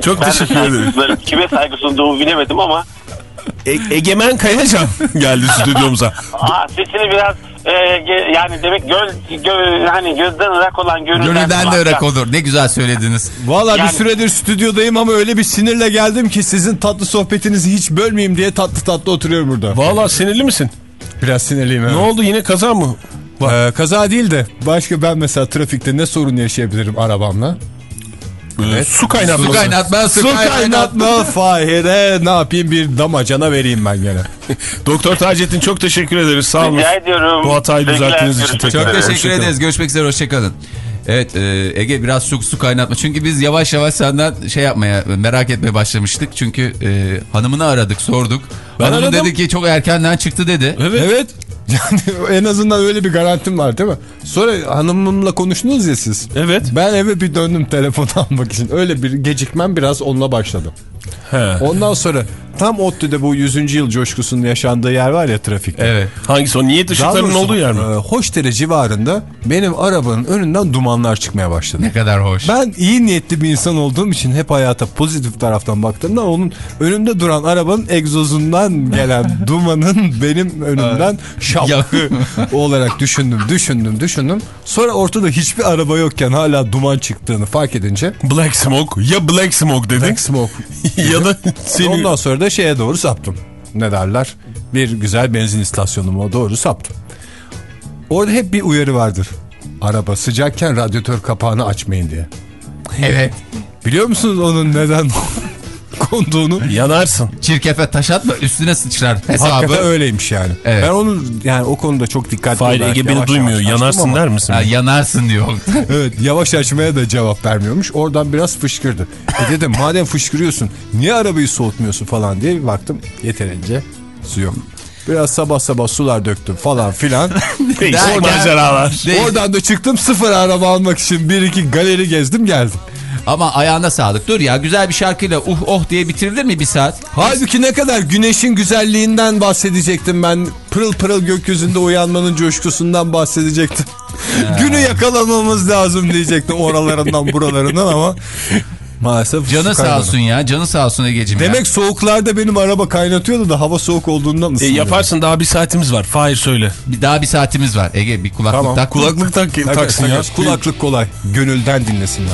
S3: Çok
S5: Ben
S3: teşekkür ederim.
S5: kime saygı sunduğumu bilemedim ama
S3: E- Egemen Kayacan geldi stüdyomuza.
S5: aa, sesini biraz e, ge- yani demek göl, gö- hani gözden ırak olan gönülden,
S2: Gönülden de ırak olur. Ne güzel söylediniz.
S1: Valla
S5: Yani-
S1: bir süredir stüdyodayım ama öyle bir sinirle geldim ki sizin tatlı sohbetinizi hiç bölmeyeyim diye tatlı tatlı oturuyorum burada.
S3: Vallahi sinirli misin?
S1: Biraz sinirliyim. evet.
S3: Ne oldu yine kaza mı?
S1: Ee, kaza değil de başka ben mesela trafikte ne sorun yaşayabilirim arabamla?
S3: Ee, Su kaynatması.
S2: Su kaynatma, su,
S1: Su
S2: kaynatma.
S1: kaynatma Fahir'e ne yapayım bir damacana vereyim ben gene.
S3: Doktor Taceddin çok teşekkür ederiz. Sağ olun.
S5: Rica ediyorum.
S3: Bu hatayı düzelttiğiniz için.
S2: Çok teşekkür
S3: Hoşçakalın.
S2: ederiz. Görüşmek üzere. Hoşçakalın. Evet e, Ege biraz su, su kaynatma. Çünkü biz yavaş yavaş senden şey yapmaya merak etmeye başlamıştık. Çünkü e, hanımını aradık sorduk.
S3: Ben
S2: Hanımı
S3: aradım.
S2: dedi ki çok erkenden çıktı dedi.
S3: Evet.
S1: Evet. Yani en azından öyle bir garantim var değil mi? Sonra hanımımla konuştunuz ya siz.
S3: Evet.
S1: Ben eve bir döndüm telefonu almak için. Öyle bir gecikmem biraz onunla başladı.
S3: He.
S1: Ondan sonra tam ODTÜ'de bu 100. yıl coşkusunun yaşandığı yer var ya trafikte.
S2: Evet.
S3: Hangisi o? Işıklarının
S1: doğrusu,
S3: olduğu yer mi?
S1: e, Hoşdere civarında benim arabanın önünden dumanlar çıkmaya başladı.
S2: Ne kadar hoş.
S1: Ben iyi niyetli bir insan olduğum için hep hayata pozitif taraftan baktığımda onun önümde duran arabanın egzozundan gelen dumanın benim önümden şapkı olarak düşündüm, düşündüm, düşündüm. Sonra ortada hiçbir araba yokken hala duman çıktığını fark edince
S3: Black Smoke. Ya Black Smoke dedin
S1: Black Smoke
S3: ya da seni...
S1: Ondan sonra da şeye doğru saptım. Ne derler? Bir güzel benzin istasyonuma doğru saptım. Orada hep bir uyarı vardır. Araba sıcakken radyatör kapağını açmayın diye.
S2: Evet.
S1: Biliyor musunuz onun neden konduğunu?
S3: Yanarsın.
S2: Çirkefe taş atma üstüne sıçrar hesabı.
S1: Hakikaten öyleymiş yani.
S2: Evet.
S1: Ben onun yani o konuda çok dikkatli
S3: Fahir
S1: olarak
S3: Ege beni duymuyor. Yanarsın
S1: ama-
S3: der misin?
S2: Ha, yanarsın diyor.
S1: Evet yavaş açmaya da cevap vermiyormuş. Oradan biraz fışkırdı. E dedim madem fışkırıyorsun niye arabayı soğutmuyorsun falan diye bir baktım. Yeterince su yok. Biraz sabah sabah sular döktüm falan filan.
S3: Değişik maceralar.
S2: Değil.
S1: Oradan da çıktım sıfır araba almak için bir iki galeri gezdim geldim.
S2: Ama ayağına sağlık. Dur ya güzel bir şarkıyla uh oh diye bitirilir mi bir saat?
S1: Halbuki ne kadar güneşin güzelliğinden bahsedecektim ben. Pırıl pırıl gökyüzünde uyanmanın coşkusundan bahsedecektim. Günü yakalamamız lazım diyecektim oralarından buralarından ama maalesef
S2: Canı sağ olsun ya. Canı sağ olsun Ege'cim ya.
S1: Demek soğuklarda benim araba kaynatıyordu da hava soğuk olduğundan
S3: E,
S1: ısınıyor.
S3: yaparsın daha bir saatimiz var. Fahir söyle.
S2: Bir- daha bir saatimiz var. Ege bir kulaklık
S1: Tamam.
S2: tak.
S3: Kulaklık tak, taksın ya.
S1: Kulaklık kolay. Gönülden dinlesinler.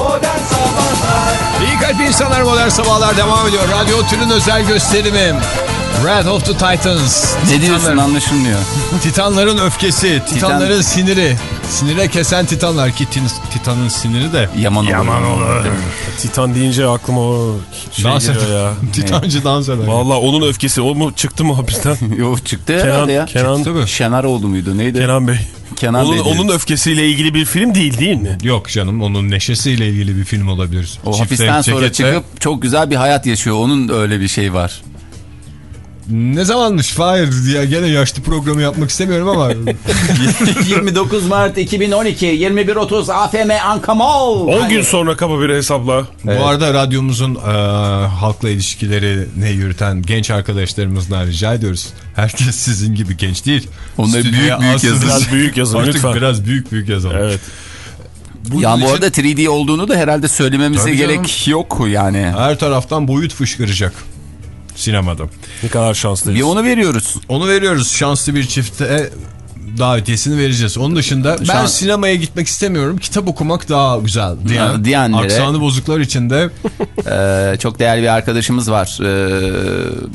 S6: Modern Sabahlar
S1: İyi kalp insanlar modern sabahlar devam ediyor. Radyo Tülün özel gösterimi. Red of the Titans.
S2: Ne diyorsun anlaşılmıyor.
S1: Titanların öfkesi, titanların siniri. Sinire kesen titanlar ki titanın siniri de
S2: Yaman olur.
S3: Yaman olur. Titan deyince aklıma o şey
S1: dans
S3: geliyor ya.
S1: Titancı dans eder.
S3: Vallahi onun öfkesi o mu çıktı mı hapisten?
S2: Yok çıktı
S3: Kenan,
S2: herhalde ya.
S3: Kenan,
S1: Tabii.
S2: Şenaroğlu muydu neydi?
S3: Kenan Bey.
S2: Kenan
S3: onun,
S2: Bey
S3: onun öfkesiyle ilgili bir film değil değil mi?
S1: Yok canım onun neşesiyle ilgili bir film olabilir.
S2: O
S1: Çifte
S2: hapisten sonra
S1: cekette-
S2: çıkıp çok güzel bir hayat yaşıyor. Onun öyle bir şey var.
S1: Ne zamanmış Fahir diye gene yaşlı programı yapmak istemiyorum ama
S2: 29 Mart 2012 21.30 AFM Ankamol.
S3: 10 gün sonra kaba bir hesapla.
S1: bu arada radyomuzun e, halkla ilişkilerini yürüten genç arkadaşlarımızdan rica ediyoruz. Herkes sizin gibi genç değil.
S2: Onları büyük büyük yazın.
S3: Biraz büyük yazın
S1: Artık
S3: lütfen.
S1: biraz büyük büyük yazalım.
S3: Evet.
S1: Bunun
S2: Ya bu
S1: için
S2: arada 3D olduğunu da herhalde söylememize
S1: Tabii
S2: gerek
S1: canım.
S2: yok yani.
S1: her taraftan boyut fışkıracak sinemada.
S3: Ne kadar şanslıyız.
S2: Bir onu veriyoruz.
S1: Onu veriyoruz. Şanslı bir çifte davetiyesini vereceğiz. Onun dışında ben
S2: an-
S1: sinemaya gitmek istemiyorum. Kitap okumak daha güzel diyen
S2: diyenlere-
S1: aksanı bozuklar içinde
S2: Ee, çok değerli bir arkadaşımız var. Ee,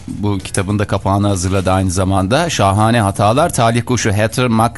S2: bu kitabın da kapağını hazırladı aynı zamanda. Şahane Hatalar. Talih Kuşu Hatter Mac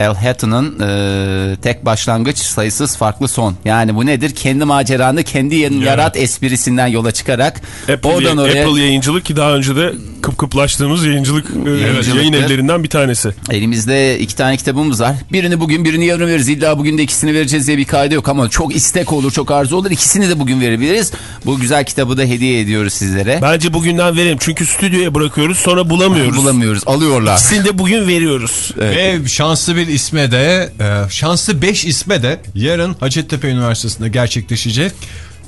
S2: El Hatton'ın e, tek başlangıç sayısız farklı son. Yani bu nedir? Kendi maceranı kendi yanın yarat esprisinden yola çıkarak
S3: Apple,
S2: oradan oraya
S3: Apple yayıncılık ki daha önce de kıp kıplaştığımız yayıncılık, e, yayın evlerinden bir tanesi.
S2: Elimizde iki tane kitabımız var. Birini bugün birini yarın veririz. İlla bugün de ikisini vereceğiz diye bir kaydı yok ama çok istek olur çok arzu olur. İkisini de bugün verebiliriz. Bu güzel kitabı da hediye ediyoruz sizlere.
S3: Bence bugünden verelim çünkü stüdyoya bırakıyoruz sonra bulamıyoruz.
S2: Bulamıyoruz alıyorlar.
S3: İkisini de bugün veriyoruz.
S1: ve şanslı bir isme de e, şanslı 5 isme de yarın Hacettepe Üniversitesi'nde gerçekleşecek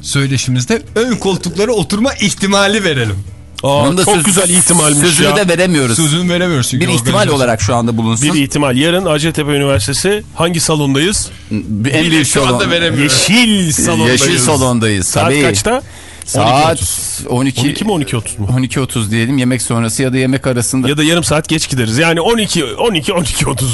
S1: söyleşimizde ön koltuklara oturma ihtimali verelim.
S3: Aa,
S2: da
S3: çok
S2: söz-
S3: güzel ihtimalmiş
S2: Sözünü
S3: ya.
S2: de veremiyoruz.
S1: Sözünü veremiyoruz. çünkü
S2: bir ihtimal olarak şu anda bulunsun.
S3: Bir ihtimal. Yarın Hacettepe Üniversitesi hangi salondayız?
S2: en büyük
S1: şu anda
S2: salon.
S1: veremiyoruz.
S3: Yeşil salondayız.
S2: Yeşil salondayız.
S3: Saat
S2: Tabii.
S3: kaçta?
S2: Saat 12.
S3: 12 mi 12.30 mu?
S2: 12.30 diyelim yemek sonrası ya da yemek arasında.
S3: Ya da yarım saat geç gideriz. Yani 12 12 12.30.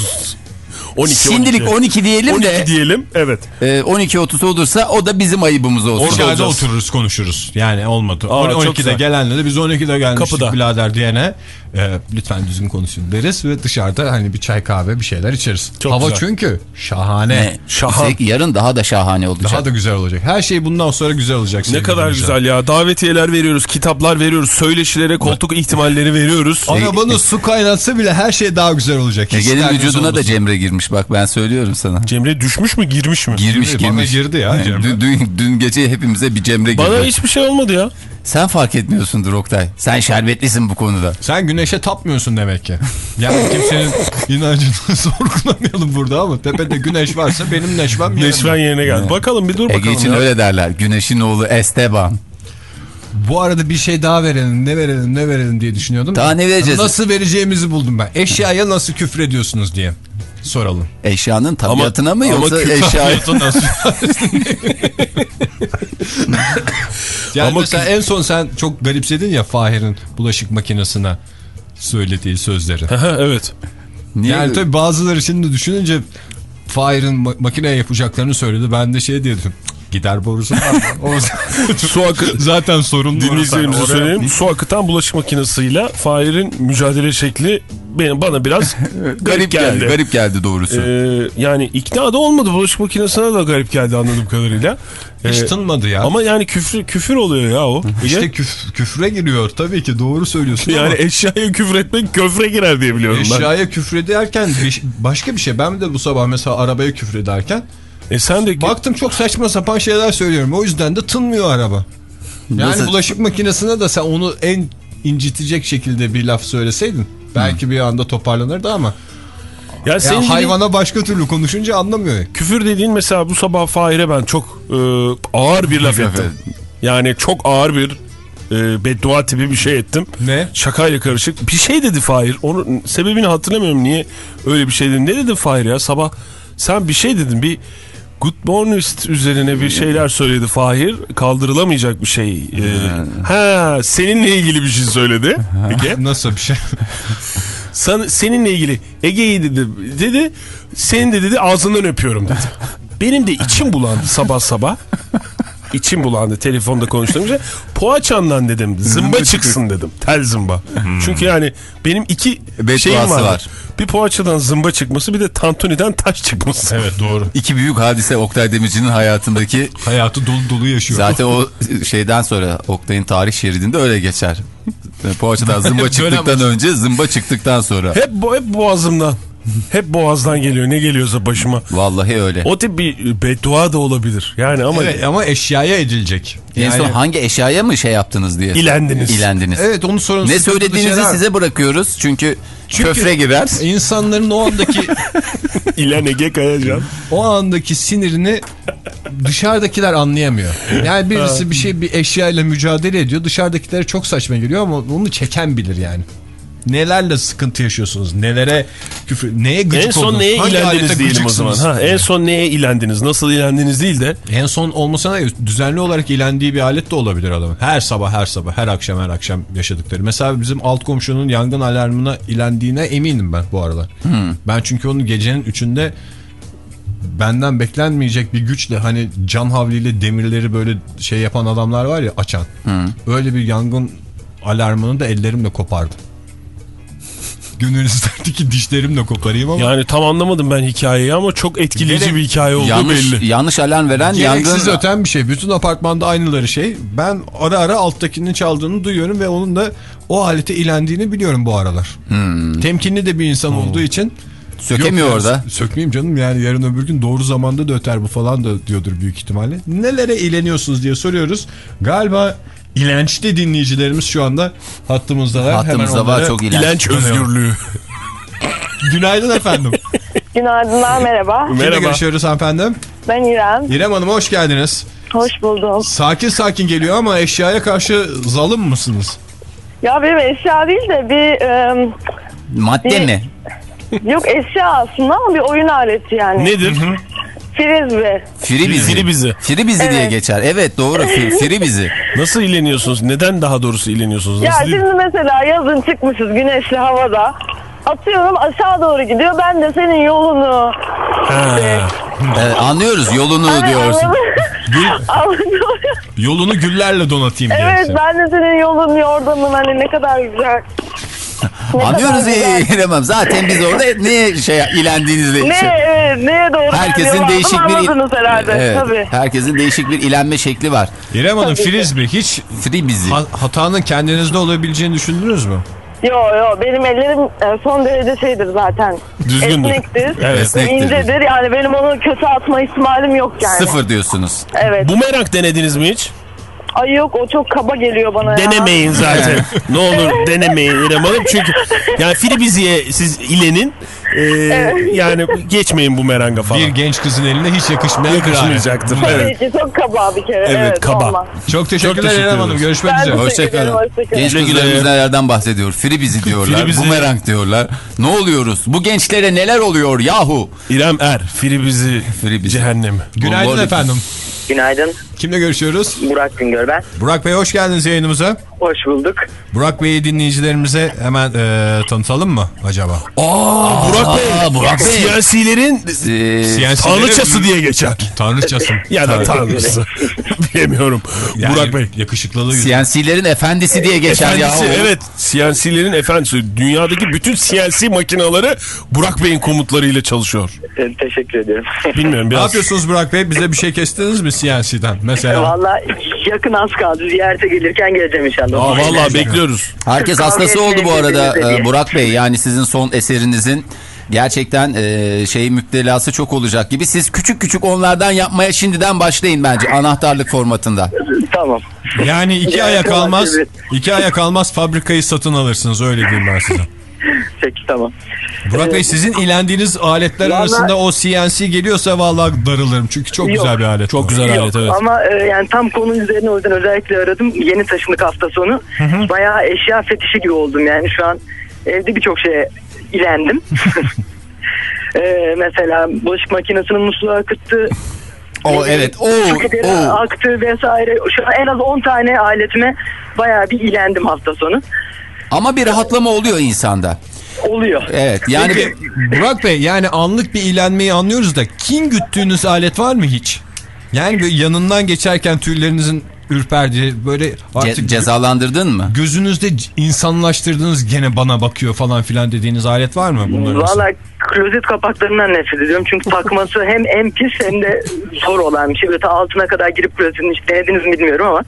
S3: 12
S2: Şimdilik 12 diyelim
S3: 12
S2: de
S3: diyelim. Evet.
S2: e, 12.30 olursa o da bizim ayıbımız olsun.
S3: Olacağız.
S1: otururuz konuşuruz. Yani olmadı.
S3: Aa, çok
S1: 12'de
S3: güzel.
S1: gelenlere biz 12'de gelmiştik
S3: Kapıda.
S1: birader diyene e, lütfen düzgün konuşun deriz ve dışarıda hani bir çay kahve bir şeyler içeriz.
S3: Çok
S1: Hava
S3: güzel.
S1: çünkü şahane.
S2: Ne?
S3: Şahan.
S2: Üstelik yarın daha da şahane olacak.
S1: Daha da güzel olacak. Her şey bundan sonra güzel olacak.
S3: Ne kadar
S1: dinleyiciler.
S3: güzel ya. Davetiyeler veriyoruz, kitaplar veriyoruz, söyleşilere koltuk ihtimalleri veriyoruz.
S1: Arabanı su kaynatsa bile her şey daha güzel olacak.
S2: Ege'nin vücuduna da
S1: olmasın.
S2: Cemre girmiş bak ben söylüyorum sana.
S3: Cemre düşmüş mü girmiş mi?
S2: Girmiş
S1: bana
S2: girmiş.
S1: girdi ya Cemre.
S2: Dün, dün, dün gece hepimize bir Cemre girdi.
S3: Bana hiçbir şey olmadı ya.
S2: Sen fark etmiyorsundur Oktay. Sen şerbetlisin bu konuda.
S1: Sen güneşe tapmıyorsun demek ki. Yani kimsenin inancını sorgulamayalım burada ama tepede güneş varsa benim neşvem yerinde.
S3: Neşven yerine geldi. Bakalım bir dur
S2: Ege
S3: bakalım
S2: için
S3: ya.
S2: öyle derler. Güneşin oğlu Esteban.
S1: Bu arada bir şey daha verelim ne verelim ne verelim diye düşünüyordum.
S2: Daha ne vereceğiz?
S1: Nasıl vereceğimizi buldum ben. Eşyaya nasıl küfrediyorsunuz diye soralım.
S2: Eşyanın tabiatına mı
S3: ama
S2: yoksa
S3: küfür
S2: eşya...
S1: yani
S3: Ama
S1: mesela en son sen çok garipsedin ya Fahir'in bulaşık makinesine söylediği sözleri.
S3: evet.
S2: Niye?
S1: Yani tabii bazıları şimdi düşününce Fahir'in ma- makineye yapacaklarını söyledi. Ben de şey dedim. Gider borusu
S3: Su akı...
S1: zaten sorun
S3: Dinleyicilerimize
S1: Oraya-
S3: söyleyeyim. Su akıtan bulaşık makinesiyle Fahir'in mücadele şekli benim, bana biraz
S2: garip geldi. Garip geldi doğrusu.
S3: Ee, yani ikna da olmadı. Bulaşık makinesine de garip geldi anladığım kadarıyla.
S1: Hiç
S3: Ee,
S1: tınmadı ya.
S3: Ama yani küfür, küfür oluyor ya o.
S1: işte küf- küfre giriyor tabii ki doğru söylüyorsun
S3: yani
S1: ama
S3: eşyaya küfür etmek köfre girer diye biliyorum ben.
S1: eşyaya küfrederken bir- başka bir şey. Ben de bu sabah mesela arabaya küfrederken
S3: E sen de
S1: baktım çok saçma sapan şeyler söylüyorum. O yüzden de tınmıyor araba. Yani
S2: Nasıl?
S1: bulaşık makinesine de sen onu en incitecek şekilde bir laf söyleseydin belki bir anda toparlanırdı ama
S3: ya
S1: ya
S3: senin dediğin-
S1: hayvana başka türlü konuşunca anlamıyor.
S3: küfür dediğin mesela bu sabah Fahir'e ben çok e, ağır bir laf ettim. Yani çok ağır bir e, beddua tipi bir şey ettim.
S1: Ne?
S3: Şakayla karışık. Bir şey dedi Fahir. Onun sebebini hatırlamıyorum niye öyle bir şey dedim. Ne dedin Fahir ya sabah? Sen bir şey dedin. Bir Good Morning üzerine bir şeyler söyledi Fahir. Kaldırılamayacak bir şey. Ee, ha seninle ilgili bir şey söyledi. Ege.
S1: Nasıl bir şey?
S3: Sana, seninle ilgili Ege'yi dedi, dedi. Senin de dedi ağzından öpüyorum dedi. Benim de içim bulandı sabah sabah. İçim bulandı telefonda konuştuğumuzda. Poğaçandan dedim zımba çıksın dedim. Tel zımba. Çünkü yani benim iki
S2: Bedduası
S3: şeyim vardı.
S2: var.
S3: Bir poğaçadan zımba çıkması bir de tantuniden taş çıkması.
S1: Evet doğru.
S2: İki büyük hadise Oktay Demirci'nin hayatındaki
S1: Hayatı dolu dolu yaşıyor.
S2: zaten o şeyden sonra Oktay'ın tarih şeridinde öyle geçer. Poğaçadan zımba çıktıktan önce zımba çıktıktan sonra.
S3: Hep, hep boğazımdan. Hep boğazdan geliyor ne geliyorsa başıma.
S2: Vallahi öyle.
S3: O tip bir beddua da olabilir. Yani ama
S1: Evet ama eşyaya edilecek.
S2: En son
S1: Yani-
S2: hangi eşyaya mı şey yaptınız diye.
S3: ilendiniz.
S2: İlendiniz.
S1: Evet onu sorun.
S2: Ne söylediğinizi
S1: şeyler.
S2: size bırakıyoruz. Çünkü,
S1: Çünkü
S2: köfre girer.
S1: İnsanların o andaki
S3: İlen Ege Kayacan.
S1: o andaki sinirini dışarıdakiler anlayamıyor. Yani birisi bir şey bir eşyayla mücadele ediyor. Dışarıdakilere çok saçma geliyor ama onu çeken bilir yani. Nelerle sıkıntı yaşıyorsunuz? Nelere küfür, neye gıcık
S3: En son
S1: oldunuz?
S3: neye
S1: Hangi
S3: ilendiniz diyelim o zaman. Ha, en son neye ilendiniz? Nasıl ilendiniz değil de.
S1: En son olmasına da düzenli olarak ilendiği bir alet de olabilir adamın. Her sabah her sabah her akşam her akşam yaşadıkları. Mesela bizim alt komşunun yangın alarmına ilendiğine eminim ben bu aralar. Ben çünkü onun gecenin üçünde benden beklenmeyecek bir güçle hani can havliyle demirleri böyle şey yapan adamlar var ya açan. Öyle bir yangın alarmını da ellerimle kopardım. Gönül isterdi ki dişlerimle koparayım ama
S3: Yani tam anlamadım ben hikayeyi ama çok etkileyici
S1: Gerek-
S3: bir hikaye olduğu
S2: Yanlış,
S3: belli.
S2: yanlış alarm veren
S1: Gereksiz
S2: yangın...
S1: öten bir şey. Bütün apartmanda aynıları şey. Ben ara ara alttakinin çaldığını duyuyorum ve onun da o alete ilendiğini biliyorum bu aralar. Temkinli de bir insan olduğu için.
S2: Sökemiyor
S1: Yok,
S2: orada.
S1: sö- Sökmeyeyim canım yani yarın öbür gün doğru zamanda da öter bu falan da diyordur büyük ihtimalle. Nelere ileniyorsunuz diye soruyoruz. Galiba ilençli dinleyicilerimiz şu anda hattımızdalar.
S2: Hattımızda
S1: Hemen
S2: var çok ilenç.
S3: İlenç özgürlüğü.
S1: Günaydın efendim.
S7: Günaydınlar merhaba.
S1: Kimle
S3: Merhaba.
S1: görüşüyoruz hanımefendim?
S7: Ben İrem.
S1: İrem Hanım hoş geldiniz.
S7: Hoş buldum.
S1: Sakin sakin geliyor ama eşyaya karşı zalim mısınız?
S7: Ya benim eşya değil de bir e,
S2: Madde
S7: Bir-
S2: mi?
S7: yok eşya aslında ama bir oyun aleti yani.
S3: Nedir?
S7: Frisbee.
S2: Firibizi.
S3: Firibizi.
S2: Firibizi diye
S7: Evet.
S2: geçer. Evet doğru. Fi- Firibizi.
S3: Nasıl ileniyorsunuz? Neden daha doğrusu ileniyorsunuz?
S7: Ya
S3: Nasıl değil?
S7: şimdi mesela yazın çıkmışız güneşli havada. Atıyorum aşağı doğru gidiyor. Ben de senin yolunu.
S2: Evet, anlıyoruz yolunu
S7: Hani
S2: diyorsun.
S7: mı?
S1: Yolunu güllerle donatayım diye.
S7: evet ben de senin yolun yordamın hani ne kadar güzel. Ne
S2: Anlıyoruz
S7: kadar güzel.
S2: İremem. Zaten biz orada neye şey ilendiğinizle
S7: Ne,
S2: şey-
S7: neye doğru
S2: Herkesin değişik bir
S7: herhalde.
S2: Evet,
S7: Tabii.
S2: herkesin değişik bir ilenme şekli var.
S1: İrem Hanım
S7: ki.
S1: frisbee hiç
S2: Firibizi.
S1: ha- hatanın kendinizde olabileceğini düşündünüz mü?
S7: Yo yo benim ellerim e, son derece şeydir zaten.
S3: Düzgündür.
S7: Esnektir.
S3: Evet.
S2: Esnektir.
S7: İncedir yani benim onu kötü atma ihtimalim yok yani.
S2: Sıfır diyorsunuz.
S7: Evet.
S3: Bumerang denediniz mi hiç?
S7: Ay yok o çok kaba geliyor bana ya.
S3: Denemeyin zaten. ne olur denemeyin İrem Hanım. Çünkü yani Filibizi'ye siz ilenin. e, Yani geçmeyin bumeranga falan.
S1: Bir genç kızın eline hiç yakışmayan kırar.
S3: Yakışmayacaktır.
S7: Tabii
S3: Evet.
S7: ki çok kaba bir kere.
S3: Evet,
S7: Evet,
S3: kaba.
S7: olmaz.
S1: Çok teşekkürler
S3: teşekkür
S1: İrem Hanım.
S3: ederiz.
S1: Görüşmek
S7: Ben
S1: üzere.
S7: de-
S2: Hoşçakalın.
S7: ederim, hoşça kalın.
S2: Genç
S3: Güle güle.
S2: kızlarımız nelerden bahsediyor? Firibizi diyorlar,
S3: Firibizi.
S2: bumerang diyorlar. Ne oluyoruz? Bu gençlere neler oluyor yahu?
S3: İrem Er, Filibizi,
S2: Filibizi.
S3: cehennemi.
S1: Günaydın
S2: Bu-
S1: efendim.
S8: Günaydın.
S1: Kimle görüşüyoruz?
S8: Burak Güngör ben.
S1: Burak Bey hoş geldiniz yayınımıza.
S8: Hoş bulduk.
S1: Burak Bey'i dinleyicilerimize hemen e, tanıtalım mı acaba?
S3: Aa, Burak Bey.
S2: Aa, Burak Bey.
S3: Siyasilerin
S2: Ee,
S1: Siyasilerin-
S3: tanrıçası diye geçer.
S1: Tanrıçası.
S3: Ya da tanrısı. Bilemiyorum.
S1: Yani
S3: Burak Bey.
S1: Yakışıklılığı.
S2: CNC'lerin efendisi diye geçer ya.
S3: Efendisi, evet CNC'lerin efendisi. Dünyadaki bütün CNC makinaları Burak Bey'in komutlarıyla çalışıyor.
S8: Teşekkür ederim.
S3: Bilmiyorum
S1: Ne
S3: biraz.
S1: yapıyorsunuz Burak Bey? Bize bir şey kestiniz mi CNC'den mesela?
S8: Valla yakın az kaldı. Ziyarete gelirken geleceğim inşallah.
S3: Aa, vallahi bekliyoruz.
S2: Herkes
S8: Kavga
S2: hastası oldu bu arada e. Burak Bey. Yani sizin son eserinizin gerçekten e, şey müptelası çok olacak gibi. Siz küçük küçük onlardan yapmaya şimdiden başlayın bence anahtarlık formatında.
S8: Tamam.
S1: Yani iki aya kalmaz. iki aya kalmaz fabrikayı satın alırsınız öyle diyeyim ben size.
S8: Peki tamam.
S1: Burak Bey sizin ilendiğiniz aletler
S8: Vallahi-
S1: arasında o CNC geliyorsa vallahi darılırım. Çünkü çok
S8: Yok.
S1: güzel bir alet.
S3: Çok güzel
S8: Yok
S3: alet evet.
S8: ama e, yani tam konu üzerine o yüzden özellikle aradım. Yeni taşındık hafta sonu. Bayağı eşya fetişi gibi oldum yani şu an evde birçok şeye ilendim. E, mesela bulaşık makinesinin musluğu akıttı.
S2: O evet. O o.
S8: aktı vesaire. Şu an en az 10 tane aletime bayağı bir ilendim hafta sonu.
S2: Ama bir rahatlama oluyor insanda.
S8: Oluyor.
S2: Evet. Yani
S1: Burak Bey yani anlık bir ilenmeyi anlıyoruz da kin güttüğünüz alet var mı hiç? Yani böyle yanından geçerken tüylerinizin ürperdi. Böyle
S2: Ce-
S1: artık
S2: cezalandırdın mı?
S1: gözünüzde insanlaştırdığınız gene bana bakıyor falan filan dediğiniz alet var mı bunların?
S8: Valla klozet kapaklarından nefret ediyorum. Çünkü takması hem en pis hem de zor olan bir şey. Böyle ta altına kadar girip klozetin hiç denediniz mi bilmiyorum ama.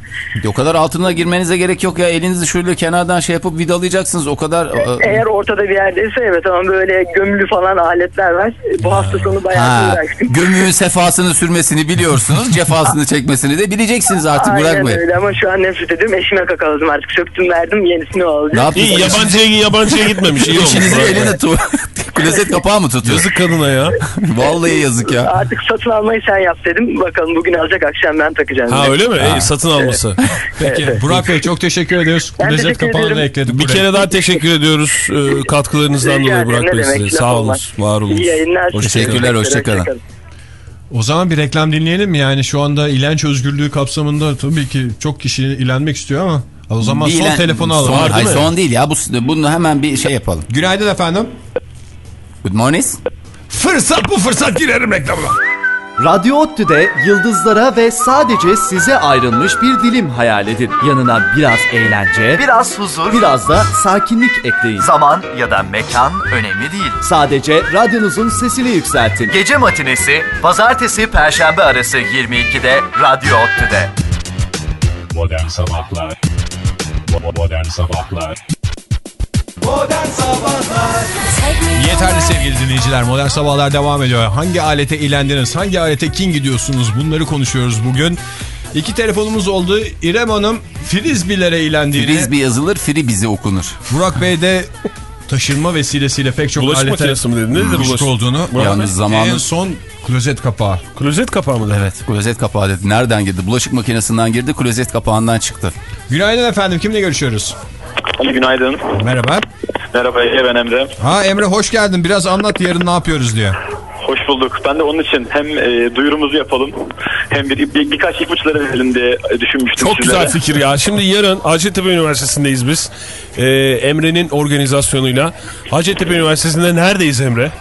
S2: O kadar altına girmenize gerek yok ya. Elinizi şöyle kenardan şey yapıp vidalayacaksınız. O kadar... e,
S8: Eğer ortada bir yerdeyse evet ama böyle gömülü falan aletler var. Bu hafta sonu bayağı
S2: Ha, gömüğün sefasını sürmesini biliyorsunuz. cefasını çekmesini de bileceksiniz artık
S8: Aynen
S2: bırakmayın.
S8: öyle ama şu an nefret ediyorum. Eşime kakaladım artık. Söktüm verdim yenisini
S2: Ne
S8: alacağım.
S2: yaptınız?
S3: İyi yabancıya yabancıya gitmemiş. iyi olmuş.
S2: Elinde tu klozet kapağı mı tutuyor?
S3: Yazık kadına ya.
S2: Vallahi yazık ya.
S8: Artık satın almayı sen yap dedim. Bakalım bugün alacak akşam ben takacağım.
S3: Ha öyle mi? İyi, satın alması.
S1: Peki Burak Bey çok teşekkür ediyoruz.
S8: Ben
S1: Klozet
S8: teşekkür
S1: kapağını
S8: ederim.
S1: ekledik.
S3: Bir
S1: buraya.
S3: kere daha teşekkür ediyoruz e, katkılarınızdan dolayı Burak
S8: ne
S3: Bey size. Sağ olun, var olun.
S8: İyi yayınlar.
S2: Teşekkürler, hoşçakalın.
S1: O zaman bir reklam dinleyelim mi? Yani şu anda ilenç özgürlüğü kapsamında tabii ki çok kişi ilenmek istiyor ama o zaman
S2: Bir
S1: son
S2: ilan-
S1: telefonu alalım.
S2: Son, hayır, son değil ya. Bu, bunu hemen bir şey yapalım.
S1: Günaydın efendim.
S2: Good morning.
S1: Fırsat bu fırsat girerim reklamına.
S9: Radyo ODTÜ'de yıldızlara ve sadece size ayrılmış bir dilim hayal edin. Yanına biraz eğlence, biraz huzur, biraz da sakinlik ekleyin.
S10: Zaman ya da mekan önemli değil.
S9: Sadece radyonuzun sesini yükseltin.
S10: Gece matinesi pazartesi perşembe arası 22'de Radyo ODTÜ'de.
S6: Modern Sabahlar Bo- Modern Sabahlar
S1: Yeterli sevgili dinleyiciler. Modern Sabahlar devam ediyor. Hangi alete ilendiniz? Hangi alete kin gidiyorsunuz? Bunları konuşuyoruz bugün. İki telefonumuz oldu. İrem Hanım frizbilere ilendiğini.
S2: Frisbee yazılır, fribizi okunur.
S1: Burak Bey de taşınma vesilesiyle pek çok
S3: Bulaşık
S1: alete
S3: makinesi mi dedi? Nedir bulaşık?
S1: olduğunu.
S2: Yalnız zamanın-
S1: En son klozet kapağı.
S3: Klozet kapağı mı?
S2: Evet, klozet kapağı dedi. Nereden girdi? Bulaşık makinesinden girdi, klozet kapağından çıktı.
S1: Günaydın efendim. Kimle görüşüyoruz?
S11: Ali günaydın.
S1: Merhaba.
S11: Merhaba Ege ben Emre.
S1: Ha Emre hoş geldin. Biraz anlat yarın ne yapıyoruz diye.
S11: Hoş bulduk. Ben de onun için hem e, duyurumuzu yapalım hem bir, bir birkaç ipuçları verelim diye e, düşünmüştüm
S3: Çok
S11: sizlere.
S3: güzel fikir ya. Şimdi yarın Hacettepe Üniversitesi'ndeyiz biz. Ee, Emre'nin organizasyonuyla. Hacettepe Üniversitesi'nde neredeyiz Emre?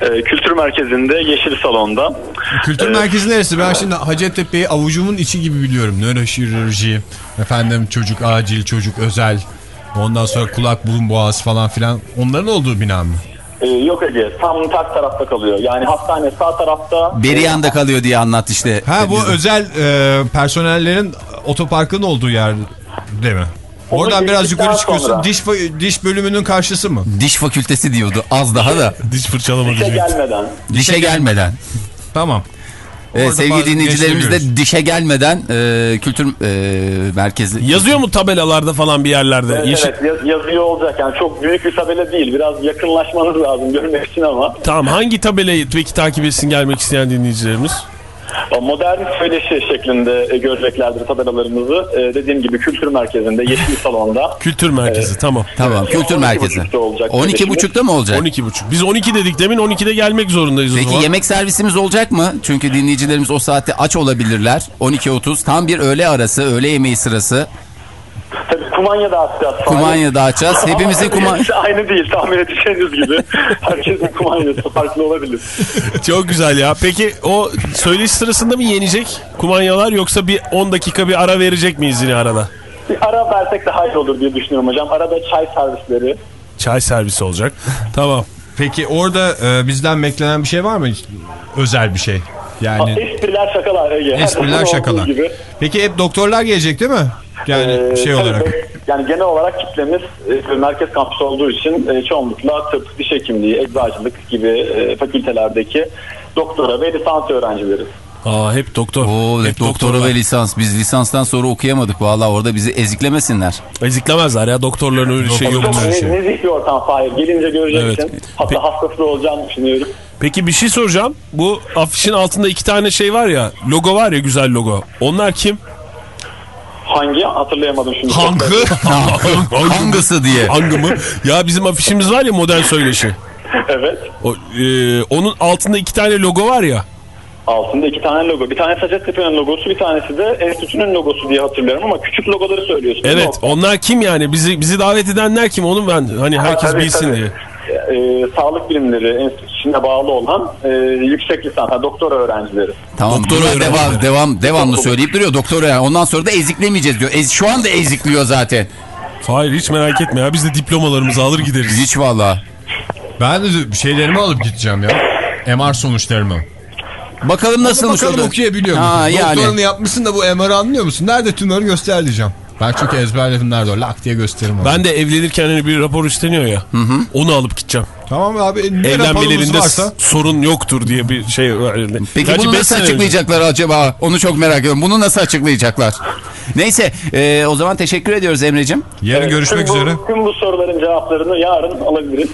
S11: E, kültür merkezinde Yeşil Salon'da.
S1: Kültür
S11: Evet.
S1: merkezi neresi? Ben şimdi Hacettepe'yi avucumun içi gibi biliyorum. Nöroşirurji, efendim çocuk acil, çocuk özel. Ondan sonra kulak burun boğaz falan filan. Onların olduğu bina mı?
S11: E, yok Ege tam ters tarafta kalıyor. Yani hastane sağ tarafta.
S2: Beri yanda kalıyor diye anlat işte.
S1: Ha bu özel e, personellerin otoparkın olduğu yer değil mi? Oradan
S11: Onu
S1: biraz
S11: geçtikten
S1: yukarı çıkıyorsun.
S11: sonra.
S1: Diş diş bölümünün karşısı mı?
S2: Diş fakültesi diyordu. Az daha da.
S3: Diş fırçalama
S11: İşe
S3: diyecek.
S11: gelmeden.
S2: Dişe gelmeden.
S1: Tamam.
S2: Evet, sevgili dinleyicilerimiz de dişe gelmeden e, kültür e, merkezi.
S3: Yazıyor mu tabelalarda falan bir yerlerde?
S11: Evet,
S3: Yeşil-
S11: evet yaz- yazıyor olacak yani çok büyük bir tabela değil biraz yakınlaşmanız lazım görmek için ama
S3: Tamam hangi tabelayı peki takip etsin gelmek isteyen dinleyicilerimiz?
S11: Modern söyleşi şeklinde e, göreceklerdir tabelalarımızı. E, dediğim gibi kültür merkezinde Yeşil Salon'da.
S3: Kültür merkezi tamam.
S2: Tamam kültür
S11: 12.30'da
S2: merkezi.
S11: olacak
S2: 12.30'da mı olacak?
S3: 12.30. Biz 12 dedik demin 12'de gelmek zorundayız o
S2: Peki
S3: zaman.
S2: yemek servisimiz olacak mı? Çünkü dinleyicilerimiz o saatte aç olabilirler. 12.30 tam bir öğle arası, öğle yemeği sırası.
S11: Tabii kumanya dağıtacağız.
S2: Kumanya dağıtacağız. Hepimizin kumanya...
S11: aynı değil tahmin edeceğiniz gibi. Herkesin kumanyası farklı olabilir.
S3: Çok güzel ya. Peki o söyleşi sırasında mı yenecek kumanyalar yoksa bir 10 dakika bir ara verecek miyiz yine arada?
S11: Bir ara versek daha iyi olur diye düşünüyorum hocam. Arada çay servisleri.
S3: Çay servisi olacak. Tamam.
S1: Peki orada e, bizden beklenen bir şey var mı? Özel bir şey. Yani
S11: Espriler şakalar Ege.
S1: Espriler şakalar.
S11: Gibi.
S1: Peki hep doktorlar gelecek değil mi? Yani
S11: Ee,
S1: şey olarak.
S11: Yani genel olarak kitlemiz e, merkez kampüsü olduğu için e, çoğunlukla tıp, diş hekimliği, eczacılık gibi e, fakültelerdeki doktora ve lisans öğrencileri.
S3: Aa hep doktor.
S2: Oo,
S3: hep
S2: doktora ve lisans. Biz lisanstan sonra okuyamadık. Vallahi orada bizi eziklemesinler.
S3: Eziklemezler ya doktorların öyle şey yok.
S11: Ne-
S1: şey.
S11: nezih bir ortam Fahir. Gelince göreceksin.
S3: Evet.
S11: Hatta
S3: Pe-
S11: hastası olacağını düşünüyorum.
S3: Peki bir şey soracağım. Bu afişin altında iki tane şey var ya. Logo var ya güzel logo. Onlar kim?
S11: Hangi? Hatırlayamadım şimdi.
S3: Hangı?
S2: Hangisi diye.
S3: Hangı mı? Ya bizim afişimiz var ya modern söyleşi.
S11: evet.
S3: O, e, onun altında iki tane logo var ya.
S11: Altında iki tane logo. Bir tanesi Hacettepe'nin logosu, bir tanesi de enstitünün logosu diye hatırlıyorum ama küçük logoları söylüyorsun.
S3: Evet onlar kim yani? Bizi bizi davet edenler kim? Onu ben hani herkes
S11: tabii,
S3: bilsin
S11: tabii.
S3: diye.
S12: E, sağlık bilimleri enstitüsüne bağlı olan e, yüksek lisans, yani doktora öğrencileri.
S2: Tamam
S3: Doktora öğrenci.
S2: devam, devam, devamlı söyleyip duruyor. Doktor yani. Ondan sonra da eziklemeyeceğiz diyor. Ez, şu anda ezikliyor zaten.
S3: Hayır hiç merak etme ya biz de diplomalarımızı alır gideriz.
S2: Hiç valla.
S1: Ben de şeylerimi alıp gideceğim ya. MR sonuçlarımı.
S2: Bakalım nasılmış
S1: Bakalım
S2: o da.
S1: okuyabiliyor
S2: Ha,
S1: musun?
S2: yani.
S1: Doktorunu yapmışsın da bu MR'ı anlıyor musun? Nerede tümörü göster diyeceğim. Ben çünkü ezberledim nerede o lak diye gösteririm onu.
S3: Ben de evlenirken hani bir rapor isteniyor ya. Onu alıp gideceğim.
S1: Tamam abi ne
S3: Evlenmelerinde
S1: varsa.
S3: sorun yoktur diye bir şey var.
S2: Peki
S3: Gerçi
S2: bunu nasıl
S3: sene önce-
S2: açıklayacaklar acaba? Onu çok merak ediyorum. Bunu nasıl açıklayacaklar? Neyse e, o zaman teşekkür ediyoruz Emre'cim.
S1: Yarın
S12: Evet,
S1: görüşmek
S12: tüm bu,
S1: üzere.
S12: Tüm bu soruların cevaplarını yarın alabiliriz.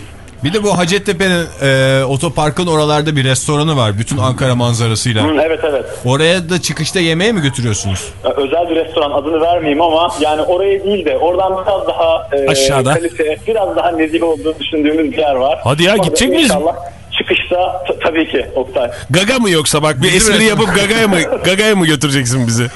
S1: Bir de bu Hacettepe'nin e, otoparkın oralarda bir restoranı var. Bütün Ankara manzarasıyla.
S12: Hı, evet evet.
S1: Oraya da çıkışta yemeğe mi götürüyorsunuz?
S12: Özel bir restoran adını vermeyeyim ama yani oraya değil de oradan biraz daha e,
S3: Aşağıda.
S12: kalite, biraz daha nezih olduğunu düşündüğümüz bir yer var.
S3: Hadi ya,
S12: Orada
S3: gidecek miyiz?
S12: İnşallah çıkışta tabii ki Oktay.
S3: Gaga mı yoksa bak bir espri yapıp Gaga'ya mı Gaga'ya mı götüreceksin bizi?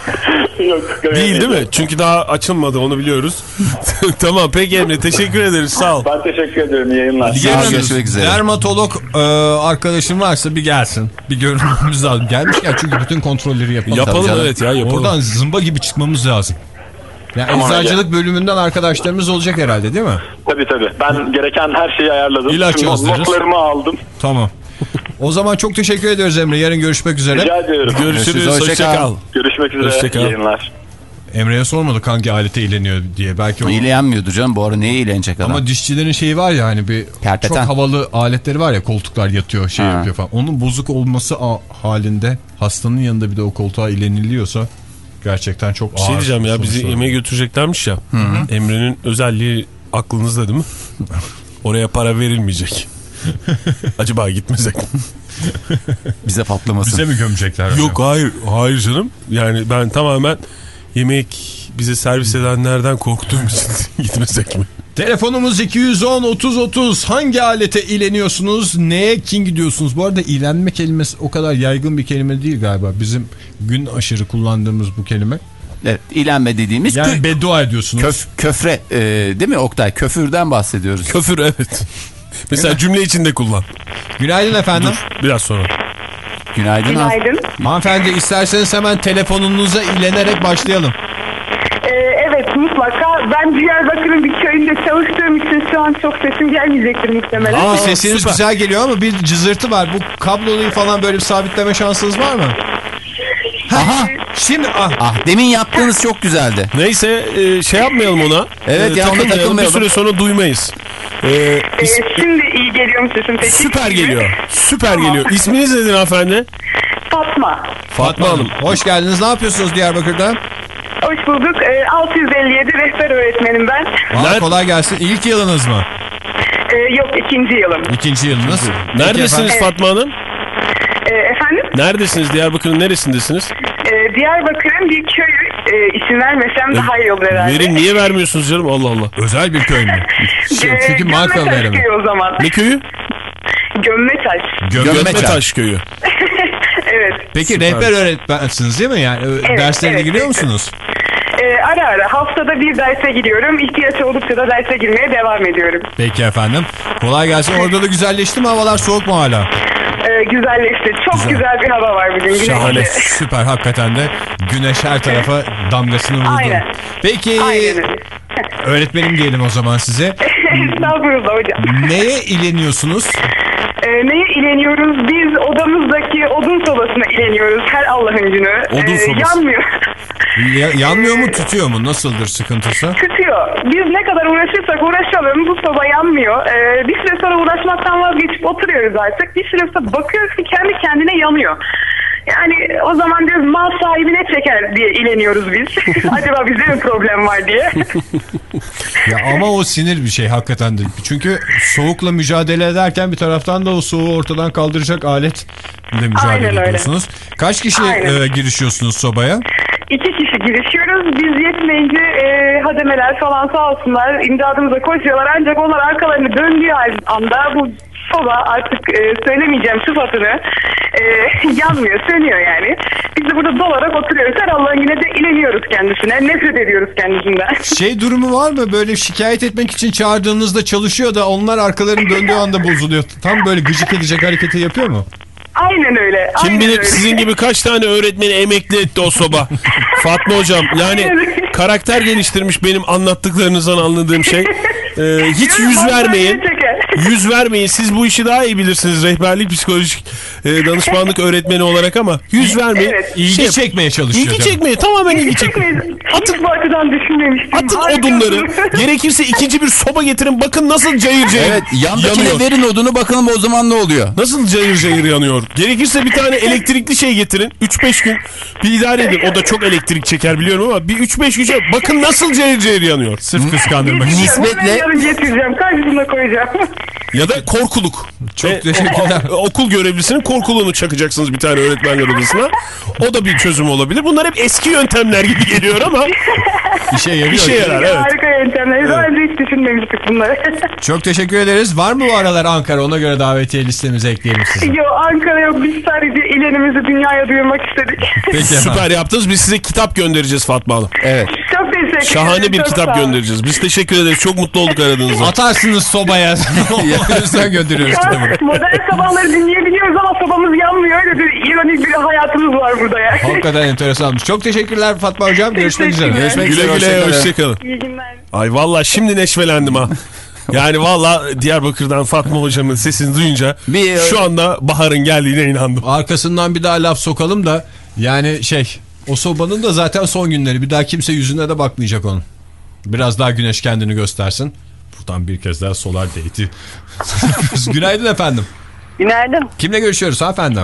S12: Yok,
S3: Değil değil mi? Çünkü daha açılmadı onu biliyoruz. tamam peki Emre teşekkür ederiz sağ ol.
S12: Ben teşekkür ederim. İyi yayınlar.
S2: Sağ ol, görüşmek üzere.
S1: Dermatolog e, arkadaşım varsa bir gelsin. Bir görünmemiz lazım. Gelmişken çünkü bütün kontrolleri yapalım.
S3: Yapalım evet ya yapalım.
S1: Oradan zımba gibi çıkmamız lazım. Yani
S12: Tamam,
S1: eczacılık bölümünden arkadaşlarımız olacak herhalde değil mi?
S12: Tabii tabii. Ben gereken her şeyi ayarladım.
S1: İlaç yazdırırız.
S12: Notlarımı aldım.
S1: Tamam. O zaman çok teşekkür ediyoruz Emre. Yarın görüşmek üzere.
S12: Rica ediyorum.
S3: Görüşürüz
S2: Görüşürüz, hoşça
S3: hoşça
S2: kal.
S3: kal.
S12: Görüşmek üzere.
S3: Hoşça kal.
S12: İyi yayınlar.
S1: Emre'ye sormadık hangi alete eğleniyor diye. Belki o...
S2: İyilenmiyordu canım bu ara neye eğlenecek adam?
S1: Ama dişçilerin şeyi var ya hani bir
S2: Kerpeten.
S1: çok havalı aletleri var ya koltuklar yatıyor şey
S2: Ha.
S1: yapıyor falan. Onun bozuk olması halinde hastanın yanında bir de o koltuğa ileniliyorsa gerçekten çok
S3: Bir şey
S1: ağır
S3: diyeceğim ya bizi yemeğe götüreceklermiş ya. Emre'nin özelliği aklınızda değil mi? Oraya para verilmeyecek. Acaba gitmesek?
S2: Bize patlamasın.
S1: Bize mi gömecekler?
S3: Yok hayır hayır canım. Yani ben tamamen yemek bize servis edenlerden korktuğum için gitmesek mi?
S1: Telefonumuz 210 30 30. Hangi alete ileniyorsunuz? Neye king gidiyorsunuz? Bu arada ilenme kelimesi o kadar yaygın bir kelime değil galiba. Bizim gün aşırı kullandığımız bu kelime.
S2: Evet, ilenme dediğimiz
S1: Yani beddua ediyorsunuz.
S2: köf, köfre e, değil mi Oktay? Köfürden bahsediyoruz.
S3: Köfür evet. Mesela cümle içinde kullan.
S1: Günaydın efendim.
S3: Biraz sonra.
S2: Günaydın.
S7: Günaydın.
S1: Hanımefendi isterseniz hemen telefonunuza ilenerek başlayalım.
S7: Ee, evet mutlaka. Ben Diyarbakır'ın bir köyünde çalıştığım için şu an çok sesim gelmeyecektir muhtemelen.
S1: Aa, sesiniz
S3: süper.
S1: güzel geliyor ama bir cızırtı var. Bu kabloyu falan böyle bir sabitleme şansınız var mı?
S2: Aha.
S1: Şimdi ah,
S2: Ah demin yaptığınız çok güzeldi.
S3: Neyse e, şey yapmayalım ona.
S2: Evet ya, ona
S3: takılmayalım. Bir süre sonra duymayız. E,
S7: Ee,
S3: is-
S7: şimdi iyi geliyor mu sesim peki?
S3: süper geliyor. Süper geliyor. İsminiz nedir hanımefendi?
S7: Fatma.
S3: Fatma Hanım.
S1: hoş geldiniz. Ne yapıyorsunuz Diyarbakır'da?
S7: Hoş bulduk. Ee, 657 rehber öğretmenim ben.
S1: Aa, kolay gelsin. İlk yılınız mı?
S7: Ee, yok ikinci yılım.
S1: İkinci yılınız.
S3: Neredesiniz. Fatma Hanım?
S7: Ee, efendim?
S3: Neredesiniz? Diyarbakır'ın neresindesiniz?
S7: Ee, Diyarbakır'ın bir köyü. Ee, isim vermesem daha iyi olur herhalde.
S3: Verin niye vermiyorsunuz canım Allah Allah.
S1: Özel bir köy mü? Çünkü marka veremem.
S7: köyü o zaman.
S3: Ne köyü?
S7: Gömmetaş.
S3: Gömmetaş köyü.
S7: evet.
S1: Peki rehber öğretmensiniz değil mi? Yani
S7: Evet,
S1: derslere
S7: evet.
S1: giriyor musunuz?
S7: Ee, ara ara haftada bir derse gidiyorum. İhtiyaç oldukça da derse girmeye devam ediyorum.
S1: Peki efendim. Kolay gelsin. Orada da güzelleşti mi? Havalar soğuk mu hala?
S7: Güzelleşti. Çok
S1: Güzel.
S7: güzel, bir hava var bugün. güneşli.
S1: Şahane. Süper. Hakikaten de güneş her tarafa damgasını vurdu.
S7: Aynen.
S1: Peki
S7: Aynen
S1: öğretmenim diyelim o zaman size.
S7: Estağfurullah hocam.
S1: Neye ileniyorsunuz?
S7: Ee, neye ileniyoruz? Biz odamızdaki odun sobasına ileniyoruz her Allah'ın günü.
S1: Odun
S7: Ee,
S1: sobası.
S7: yanmıyor.
S1: Ya- yanmıyor mu tutuyor mu? Nasıldır sıkıntısı?
S7: Tutuyor. Biz ne kadar uğraşırsak uğraşalım bu soba yanmıyor. Ee, bir süre sonra uğraşmaktan vazgeçip oturuyoruz artık. Bir süre sonra bakıyoruz ki kendi kendine yanıyor. Yani o zaman diyoruz mal sahibine çeker diye ileniyoruz biz. Acaba bizde mi problem var diye.
S1: Ya ama o sinir bir şey hakikaten de. Çünkü soğukla mücadele ederken bir taraftan da o soğuğu ortadan kaldıracak aletle mücadele
S7: Aynen öyle.
S1: ediyorsunuz. Kaç kişi
S7: Aynen.
S1: e, girişiyorsunuz sobaya?
S7: İki kişi girişiyoruz. Biz yetmeyince e, hademeler falan sağ olsunlar imdadımıza koşuyorlar. Ancak onlar arkalarını döndüğü anda bu soba artık e, söylemeyeceğim sıfatını e, yanmıyor, sönüyor yani. Biz de burada dolarak oturuyoruz. Her Allah'ın yine de inemiyoruz kendisine. Nefret ediyoruz kendisinden.
S1: Şey durumu var mı böyle şikayet etmek için çağırdığınızda çalışıyor da onlar arkalarının döndüğü anda bozuluyor. Tam böyle gıcık edecek hareketi yapıyor mu?
S7: Aynen öyle.
S3: Kim
S7: aynen
S3: bilir
S7: öyle.
S3: sizin gibi kaç tane öğretmeni emekli etti o soba. Fatma hocam yani karakter geliştirmiş benim anlattıklarınızdan anladığım şey. Ee, hiç yüz vermeyin. Yüz vermeyin. Siz bu işi daha iyi bilirsiniz. Rehberlik psikolojik e, danışmanlık öğretmeni olarak ama yüz vermeyin.
S7: Evet.
S1: İlgi
S3: Şey-
S1: çekmeye çalışıyor.
S3: İlgi çekmeye tamamen ilgi çekmeye.
S7: Hiç bu açıdan düşünmemiştim.
S3: Atın
S7: Harikasın.
S3: odunları. Gerekirse ikinci bir soba getirin. Bakın nasıl cayır cayır
S2: Evet yandakine
S3: yanıyor.
S2: verin odunu bakalım o zaman ne oluyor?
S3: Nasıl cayır cayır yanıyor? Gerekirse bir tane elektrikli şey getirin. 3-5 gün bir idare edin. O da çok elektrik çeker biliyorum ama bir 3-5 gün bakın nasıl cayır cayır yanıyor.
S1: Sırf kıskandırmak.
S7: Hemen yarın getireceğim. Karşısına koyacağım.
S3: Ya da korkuluk.
S1: Çok
S3: E,
S1: teşekkürler.
S3: o- okul görevlisinin korkuluğunu çakacaksınız bir tane öğretmenler odasına. O da bir çözüm olabilir. Bunlar hep eski yöntemler gibi geliyor ama
S1: İşe yarıyor.
S3: işe yarar. Evet.
S7: Harika yöntemler. Daha önce hiç düşünmemiştik bunları.
S1: Çok teşekkür ederiz. Var mı bu aralar Ankara? Ona göre davetiye listemize ekleyelim sizi.
S7: Yok Ankara yok. Biz sadece ilerimizi dünyaya duyurmak istedik.
S1: Peki
S3: Süper yaptınız. Biz size kitap göndereceğiz Fatma Hanım.
S2: Evet.
S7: Çok teşekkür.
S3: Şahane bir kitap göndereceğiz. Biz teşekkür ederiz. Çok mutlu olduk aradığınızda.
S1: Atarsınız sobaya. o yüzden gönderiyoruz kitabı.
S7: modern sabahları dinleyebiliyoruz ama sobamız yanmıyor. Öyle bir ironik bir hayatımız var burada ya.
S1: Hakikaten enteresanmış. Çok teşekkürler Fatma Hocam. Görüşmek üzere.
S2: Görüşmek
S3: Güle
S2: üzere.
S3: güle
S2: hoşçakalın.
S3: hoşçakalın.
S7: İyi günler.
S3: Ay valla şimdi neşvelendim ha. Yani valla Diyarbakır'dan Fatma hocamın sesini duyunca
S2: Bir-
S3: şu anda baharın geldiğine inandım.
S1: Arkasından bir daha laf sokalım da yani şey o sobanın da zaten son günleri. Bir daha kimse yüzüne de bakmayacak onun. Biraz daha güneş kendini göstersin. Buradan bir kez daha solar date'i. Günaydın efendim.
S13: Günaydın.
S1: Kimle görüşüyoruz hanımefendi?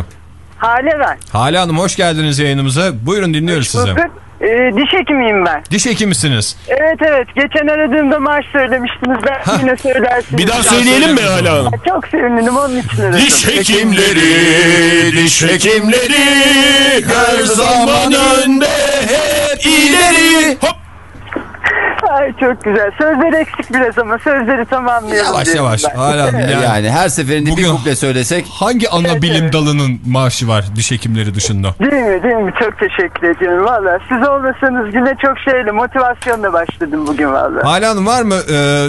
S13: Hale ben.
S1: Hale Hanım hoş geldiniz yayınımıza. Buyurun dinliyoruz sizi.
S13: Bakın, e, diş hekimiyim ben.
S1: Diş hekimisiniz.
S13: Evet evet. Geçen aradığımda maaş söylemiştiniz. Ben yine söylersiniz.
S3: Bir daha söyleyelim mi hala hanım?
S13: Çok sevindim onun için aradım.
S3: Diş hekimleri, diş hekimleri her zaman önde hep ileri. Hop.
S13: Ay çok güzel. Sözleri eksik biraz ama sözleri tamamlayalım.
S1: Yavaş yavaş.
S13: ben.
S1: Hala yani,
S2: Yani, her seferinde
S1: Bugün-
S2: bir kuple söylesek
S1: hangi ana bilim dalının maaşı var diş hekimleri dışında?
S13: Değil mi değil mi? Çok teşekkür ediyorum valla. Siz olmasanız güne çok şeyle motivasyonla başladım bugün valla.
S1: Hale Hanım var mı e,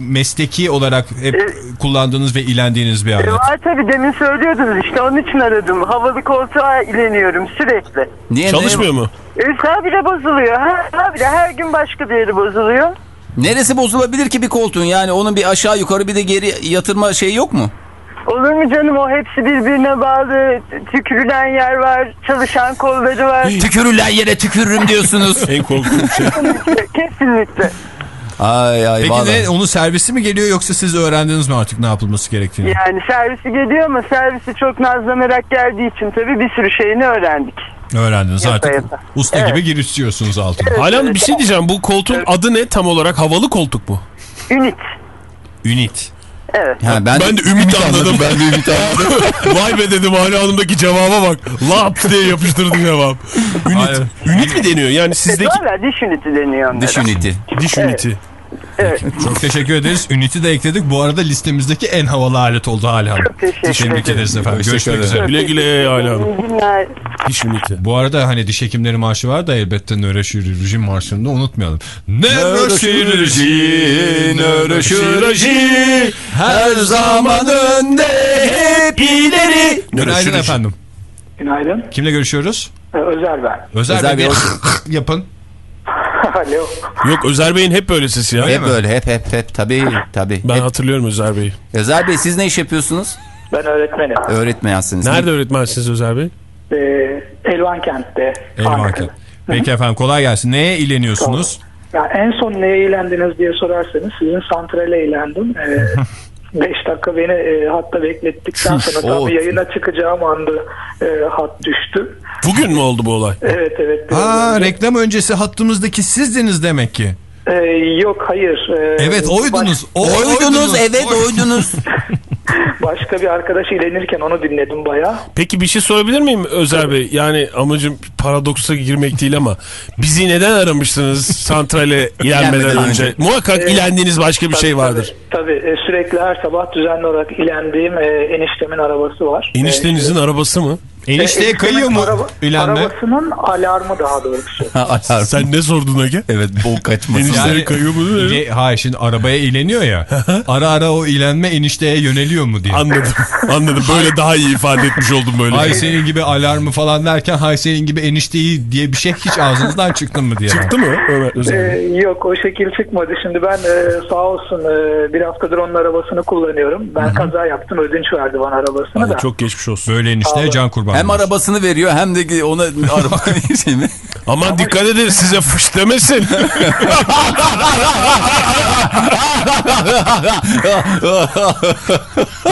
S1: mesleki olarak hep kullandığınız ve ilendiğiniz bir
S13: E,
S1: alet?
S13: var tabii demin söylüyordunuz işte onun için aradım. Havalı koltuğa ileniyorum sürekli.
S2: niye
S3: Çalışmıyor mu?
S13: E, bile bozuluyor. Ha, bile her gün başka bir yeri bozuluyor.
S2: Neresi bozulabilir ki bir koltuğun? Yani onun bir aşağı yukarı bir de geri yatırma şeyi yok mu?
S13: Olur mu canım o hepsi birbirine bağlı. Tükürülen yer var, çalışan kolları var.
S2: Tükürülen yere tükürürüm diyorsunuz.
S3: En korktuğum şey.
S13: Kesinlikle.
S2: Ay ay
S1: Peki
S2: vallahi.
S1: ne, onun servisi mi geliyor yoksa siz öğrendiniz mi artık ne yapılması gerektiğini?
S13: Yani servisi geliyor ama servisi çok nazlanarak geldiği için tabii bir sürü şeyini öğrendik.
S1: Öğrendiniz
S13: Yapa
S1: artık.
S13: yapa.
S1: Usta
S13: Evet.
S1: gibi girişiyorsunuz altına.
S3: Hala hanım bir şey diyeceğim. Bu koltuğun adı ne tam olarak? Havalı koltuk mu?
S13: Ünit.
S1: Ünit.
S13: Evet.
S2: Ha, ben,
S3: Ben de ümit anladım. Ben de ümit anladım. Vay be dedim Hala Hanım'daki cevaba bak. Laps diye yapıştırdı cevap. Ünit.
S1: Hayır.
S3: Ünit mi deniyor? Yani sizdeki
S13: diş üniti deniyor onlara.
S2: Diş üniti.
S3: diş üniti.
S1: Çok teşekkür ederiz. Ünit'i de ekledik. Bu arada listemizdeki en havalı alet oldu Hale Hanım.
S13: Çok teşekkür
S1: Tebrik
S13: ederim.
S1: ederiz efendim.
S2: Teşekkür
S1: Görüşmek
S2: ederim.
S1: üzere.
S3: Güle güle Hala Hanım.
S13: İyi günler.
S3: Diş üniti.
S1: Bu arada hani diş hekimleri maaşı var da elbette nöroşirurji maaşını da unutmayalım. Nöroşirurji, nöroşirurji her zaman önde hep ileri. Günaydın efendim.
S12: Günaydın.
S1: Kimle görüşüyoruz?
S12: Ee, Özer ben.
S1: Özel,
S2: Özel
S1: Bey yapın.
S12: Alo.
S3: Yok Özer Bey'in hep böyle sesi ya.
S2: Hep böyle hep hep hep tabii tabii.
S3: Ben
S2: Hep.
S3: hatırlıyorum Özer Bey'i.
S2: Özer Bey siz ne iş yapıyorsunuz?
S12: Ben öğretmenim.
S2: Öğretmensiniz.
S3: Nerede öğretmensiniz Özer Bey?
S12: Ee, Elvan Kent'te.
S1: Eyvallah.
S12: Ankara'da.
S1: Peki efendim kolay gelsin. Neye ileniyorsunuz?
S12: Ya en son neye eğlendiniz diye sorarsanız sizin santrale eğlendim. 5 dakika beni e, hatta beklettikten sonra
S2: Oo.
S12: tabii yayına çıkacağım anda e, hat düştü.
S3: Bugün mü oldu bu olay?
S12: Evet evet.
S1: Aa
S12: önce.
S1: reklam öncesi hattımızdaki sizdiniz demek ki.
S12: Ee, yok hayır. Ee,
S1: Evet oydunuz. O,
S2: Oydunuz evet oydunuz.
S12: Başka bir arkadaş ilenirken onu dinledim bayağı.
S3: Peki bir şey sorabilir miyim Özer Bey? Yani amacım paradoksa girmek değil ama bizi neden aramıştınız santrale ilenmeden önce? Muhakkak
S12: Ee,
S3: ilendiğiniz başka bir şey vardır.
S12: Tabii e, sürekli her sabah düzenli olarak ilendiğim e, eniştemin arabası var.
S3: Eniştenizin arabası mı?
S1: Enişteye
S12: Eniştemin
S1: kayıyor mu
S12: araba-? Arabasının alarmı daha doğrusu.
S2: Alarm.
S3: Sen ne sordun Ege?
S2: Evet bol kaçmasın.
S3: Enişte-
S1: Yani-
S3: kayıyor mu.
S1: Ge- Hayır şimdi arabaya ileniyor ya. ara ara o ilenme enişteye yöneliyor mu diye.
S3: Anladım. Anladım. Böyle daha iyi ifade etmiş oldum böyle.
S1: Hay senin gibi alarmı falan derken hay senin gibi enişteyi diye bir şey hiç ağzınızdan çıktı mı diye.
S3: Çıktı mı Bey?
S12: Ee, yok o şekil çıkmadı. Şimdi ben e, sağ olsun e, bir haftadır onun arabasını kullanıyorum. Ben kaza yaptım ödünç verdi bana arabasını
S3: Ay,
S12: da.
S3: çok geçmiş olsun.
S1: Böyle enişteye can kurban.
S2: Hem arabasını veriyor hem de ona araba şey mi?
S3: Aman dikkat edin size fış demesin.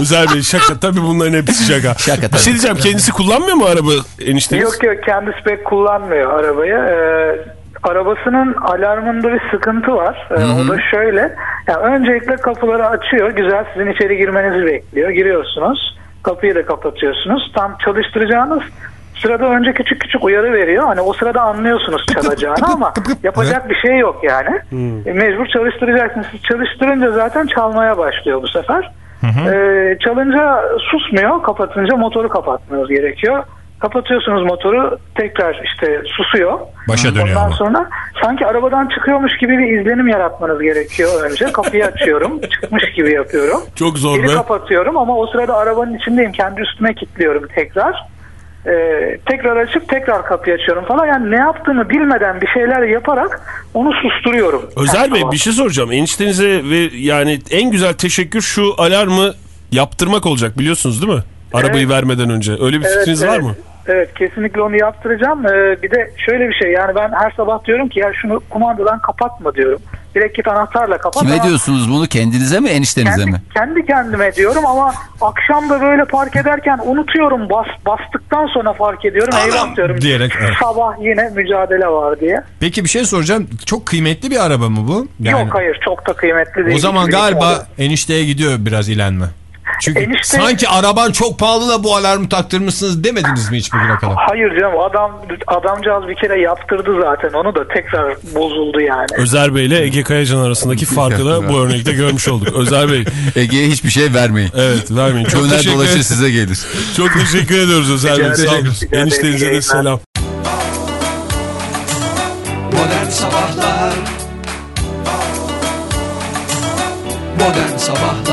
S3: Özer Bey şaka. Tabii bunların hepsi şaka.
S2: Şaka
S3: Bir şey diyeceğim. Kendisi kullanmıyor mu araba enişteniz?
S12: Yok yok kendisi pek kullanmıyor arabayı. Ee, arabasının alarmında bir sıkıntı var. Ee, o da şöyle. Yani öncelikle kapıları açıyor. Güzel sizin içeri girmenizi bekliyor. Giriyorsunuz. Kapıyı da kapatıyorsunuz. Tam çalıştıracağınız sırada önce küçük küçük uyarı veriyor. Hani o sırada anlıyorsunuz çalacağını ama yapacak bir şey yok yani. E, mecbur çalıştıracaksınız. Siz çalıştırınca zaten çalmaya başlıyor bu sefer. Ee, çalınca susmuyor. Kapatınca motoru kapatmanız gerekiyor. Kapatıyorsunuz motoru tekrar işte susuyor.
S1: Başa dönüyor
S12: Ondan
S1: ama.
S12: sonra sanki arabadan çıkıyormuş gibi bir izlenim yaratmanız gerekiyor önce. Kapıyı açıyorum. çıkmış gibi yapıyorum.
S3: Çok zor
S12: Geri
S3: be.
S12: kapatıyorum ama o sırada arabanın içindeyim. Kendi üstüme kilitliyorum tekrar. Ee, tekrar açıp tekrar kapıyı açıyorum falan. Yani ne yaptığımı bilmeden bir şeyler yaparak onu susturuyorum. Her
S3: Bey bir şey soracağım. Eniştenize ve yani en güzel teşekkür şu alarmı yaptırmak olacak biliyorsunuz değil mi? Arabayı
S12: Evet.
S3: vermeden önce. Öyle bir
S12: Evet,
S3: fikriniz var
S12: evet.
S3: mı?
S12: Evet kesinlikle onu yaptıracağım. Ee, bir de şöyle bir şey yani ben her sabah diyorum ki ya şunu kumandadan kapatma diyorum. Direkt git anahtarla kapat.
S2: Kime
S12: ama
S2: diyorsunuz bunu? Kendinize mi eniştenize
S12: kendi,
S2: mi?
S12: kendi kendime diyorum ama akşam da böyle park ederken unutuyorum. Bas, bastıktan sonra fark ediyorum. Eyvah diyorum.
S1: diyerek, evet.
S12: Sabah yine mücadele var diye.
S1: Peki bir şey soracağım. Çok kıymetli bir araba mı bu? Yani
S12: Yok hayır çok da kıymetli değil.
S1: o zaman galiba enişteye gidiyor biraz ilenme. Çünkü
S12: Enişte-
S1: sanki araban çok pahalı da bu alarmı taktırmışsınız demediniz mi hiç bugüne kadar?
S12: Hayır canım adam adamcağız bir kere yaptırdı zaten onu da tekrar bozuldu yani.
S3: Özer Bey ile Ege Kayacan arasındaki farkı da bu örnekte görmüş olduk. Özer Bey.
S2: Ege'ye hiçbir şey vermeyin.
S3: Evet vermeyin. Çok
S2: Döner
S3: teşekkür,
S2: dolaşır size gelir.
S3: çok teşekkür ediyoruz Özer Bey. Sağ olun. Eniştenize de selam.
S4: Modern Sabahlar Modern Sabahlar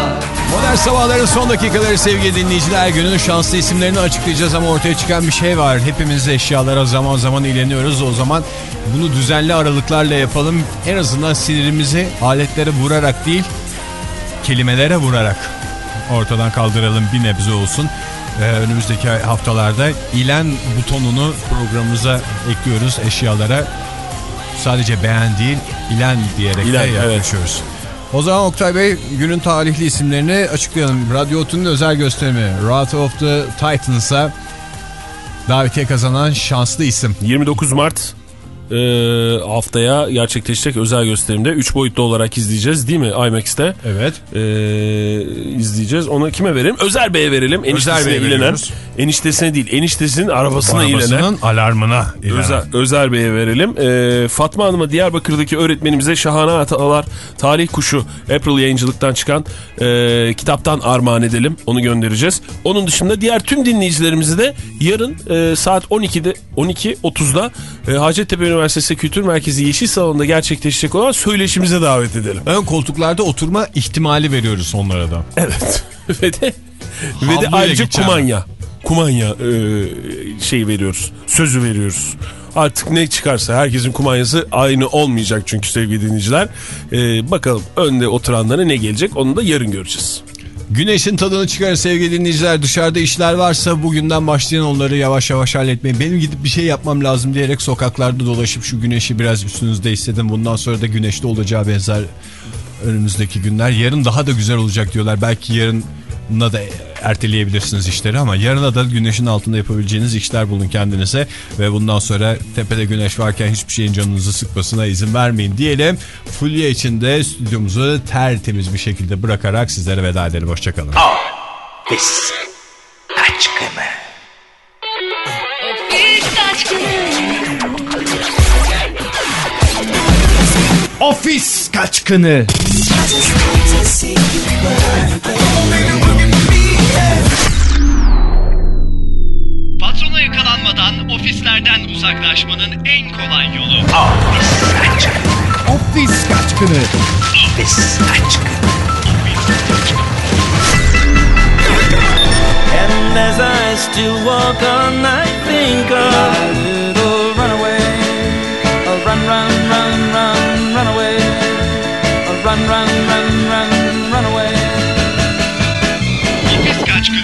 S1: Modern Sabahların son dakikaları sevgili dinleyiciler günün şanslı isimlerini açıklayacağız ama ortaya çıkan bir şey var. Hepimiz eşyalara zaman zaman ileniyoruz. O zaman bunu düzenli aralıklarla yapalım. En azından sinirimizi aletlere vurarak değil kelimelere vurarak ortadan kaldıralım bir nebze olsun. Ee, önümüzdeki haftalarda ilen butonunu programımıza ekliyoruz eşyalara. Sadece beğen değil ilen diyerek
S3: İlen,
S1: de
S3: evet.
S1: O zaman Oktay Bey günün talihli isimlerini açıklayalım. Radyo Otu'nun özel gösterimi Wrath of the Titans'a davetiye kazanan şanslı isim.
S3: 29 Mart e, haftaya gerçekleşecek özel gösterimde 3 boyutlu olarak izleyeceğiz değil mi IMAX'te?
S1: Evet.
S3: E, izleyeceğiz. Onu kime verelim? Özer Bey'e verelim. Eniştesine
S1: Bey'e
S3: ilenen.
S1: veriyoruz.
S3: Eniştesine değil eniştesinin arabasına ilenen.
S1: Arabasının alarmına ilenen.
S3: Özer, Özer Bey'e verelim. Ee, Fatma Hanım'a Diyarbakır'daki öğretmenimize Şahane Hatalar Tarih Kuşu April yayıncılıktan çıkan e, kitaptan armağan edelim. Onu göndereceğiz. Onun dışında diğer tüm dinleyicilerimizi de yarın e, saat 12'de 12.30'da e, Hacettepe Üniversitesi Kültür Merkezi Yeşil Salonu'nda gerçekleşecek olan söyleşimize davet edelim.
S1: Ön koltuklarda oturma ihtimali veriyoruz onlara da.
S3: Evet. ve de, ve de ayrıca kumanya. Kumanya e, şey veriyoruz. Sözü veriyoruz. Artık ne çıkarsa herkesin kumanyası aynı olmayacak çünkü sevgili dinleyiciler. E, bakalım önde oturanlara ne gelecek onu da yarın göreceğiz.
S1: Güneşin tadını çıkarın sevgili dinleyiciler. Dışarıda işler varsa bugünden başlayın onları yavaş yavaş halletmeyin. Benim gidip bir şey yapmam lazım diyerek sokaklarda dolaşıp şu güneşi biraz üstünüzde hissedin. Bundan sonra da güneşli olacağı benzer önümüzdeki günler. Yarın daha da güzel olacak diyorlar. Belki yarına da erteleyebilirsiniz işleri ama yarına da güneşin altında yapabileceğiniz işler bulun kendinize. Ve bundan sonra tepede güneş varken hiçbir şeyin canınızı sıkmasına izin vermeyin diyelim. Fulya için de stüdyomuzu tertemiz bir şekilde bırakarak sizlere veda edelim. Hoşçakalın.
S14: Ofis kaçkını.
S9: Ofis kaçkını.
S15: Patrona yakalanmadan ofislerden uzaklaşmanın en kolay yolu.
S14: Ofis kaçkını.
S9: Ofis kaçkını.
S14: Ofis kaçkını.
S16: And as I still walk on, I think of little runaway. A run, run, run, run, run away. A run, run,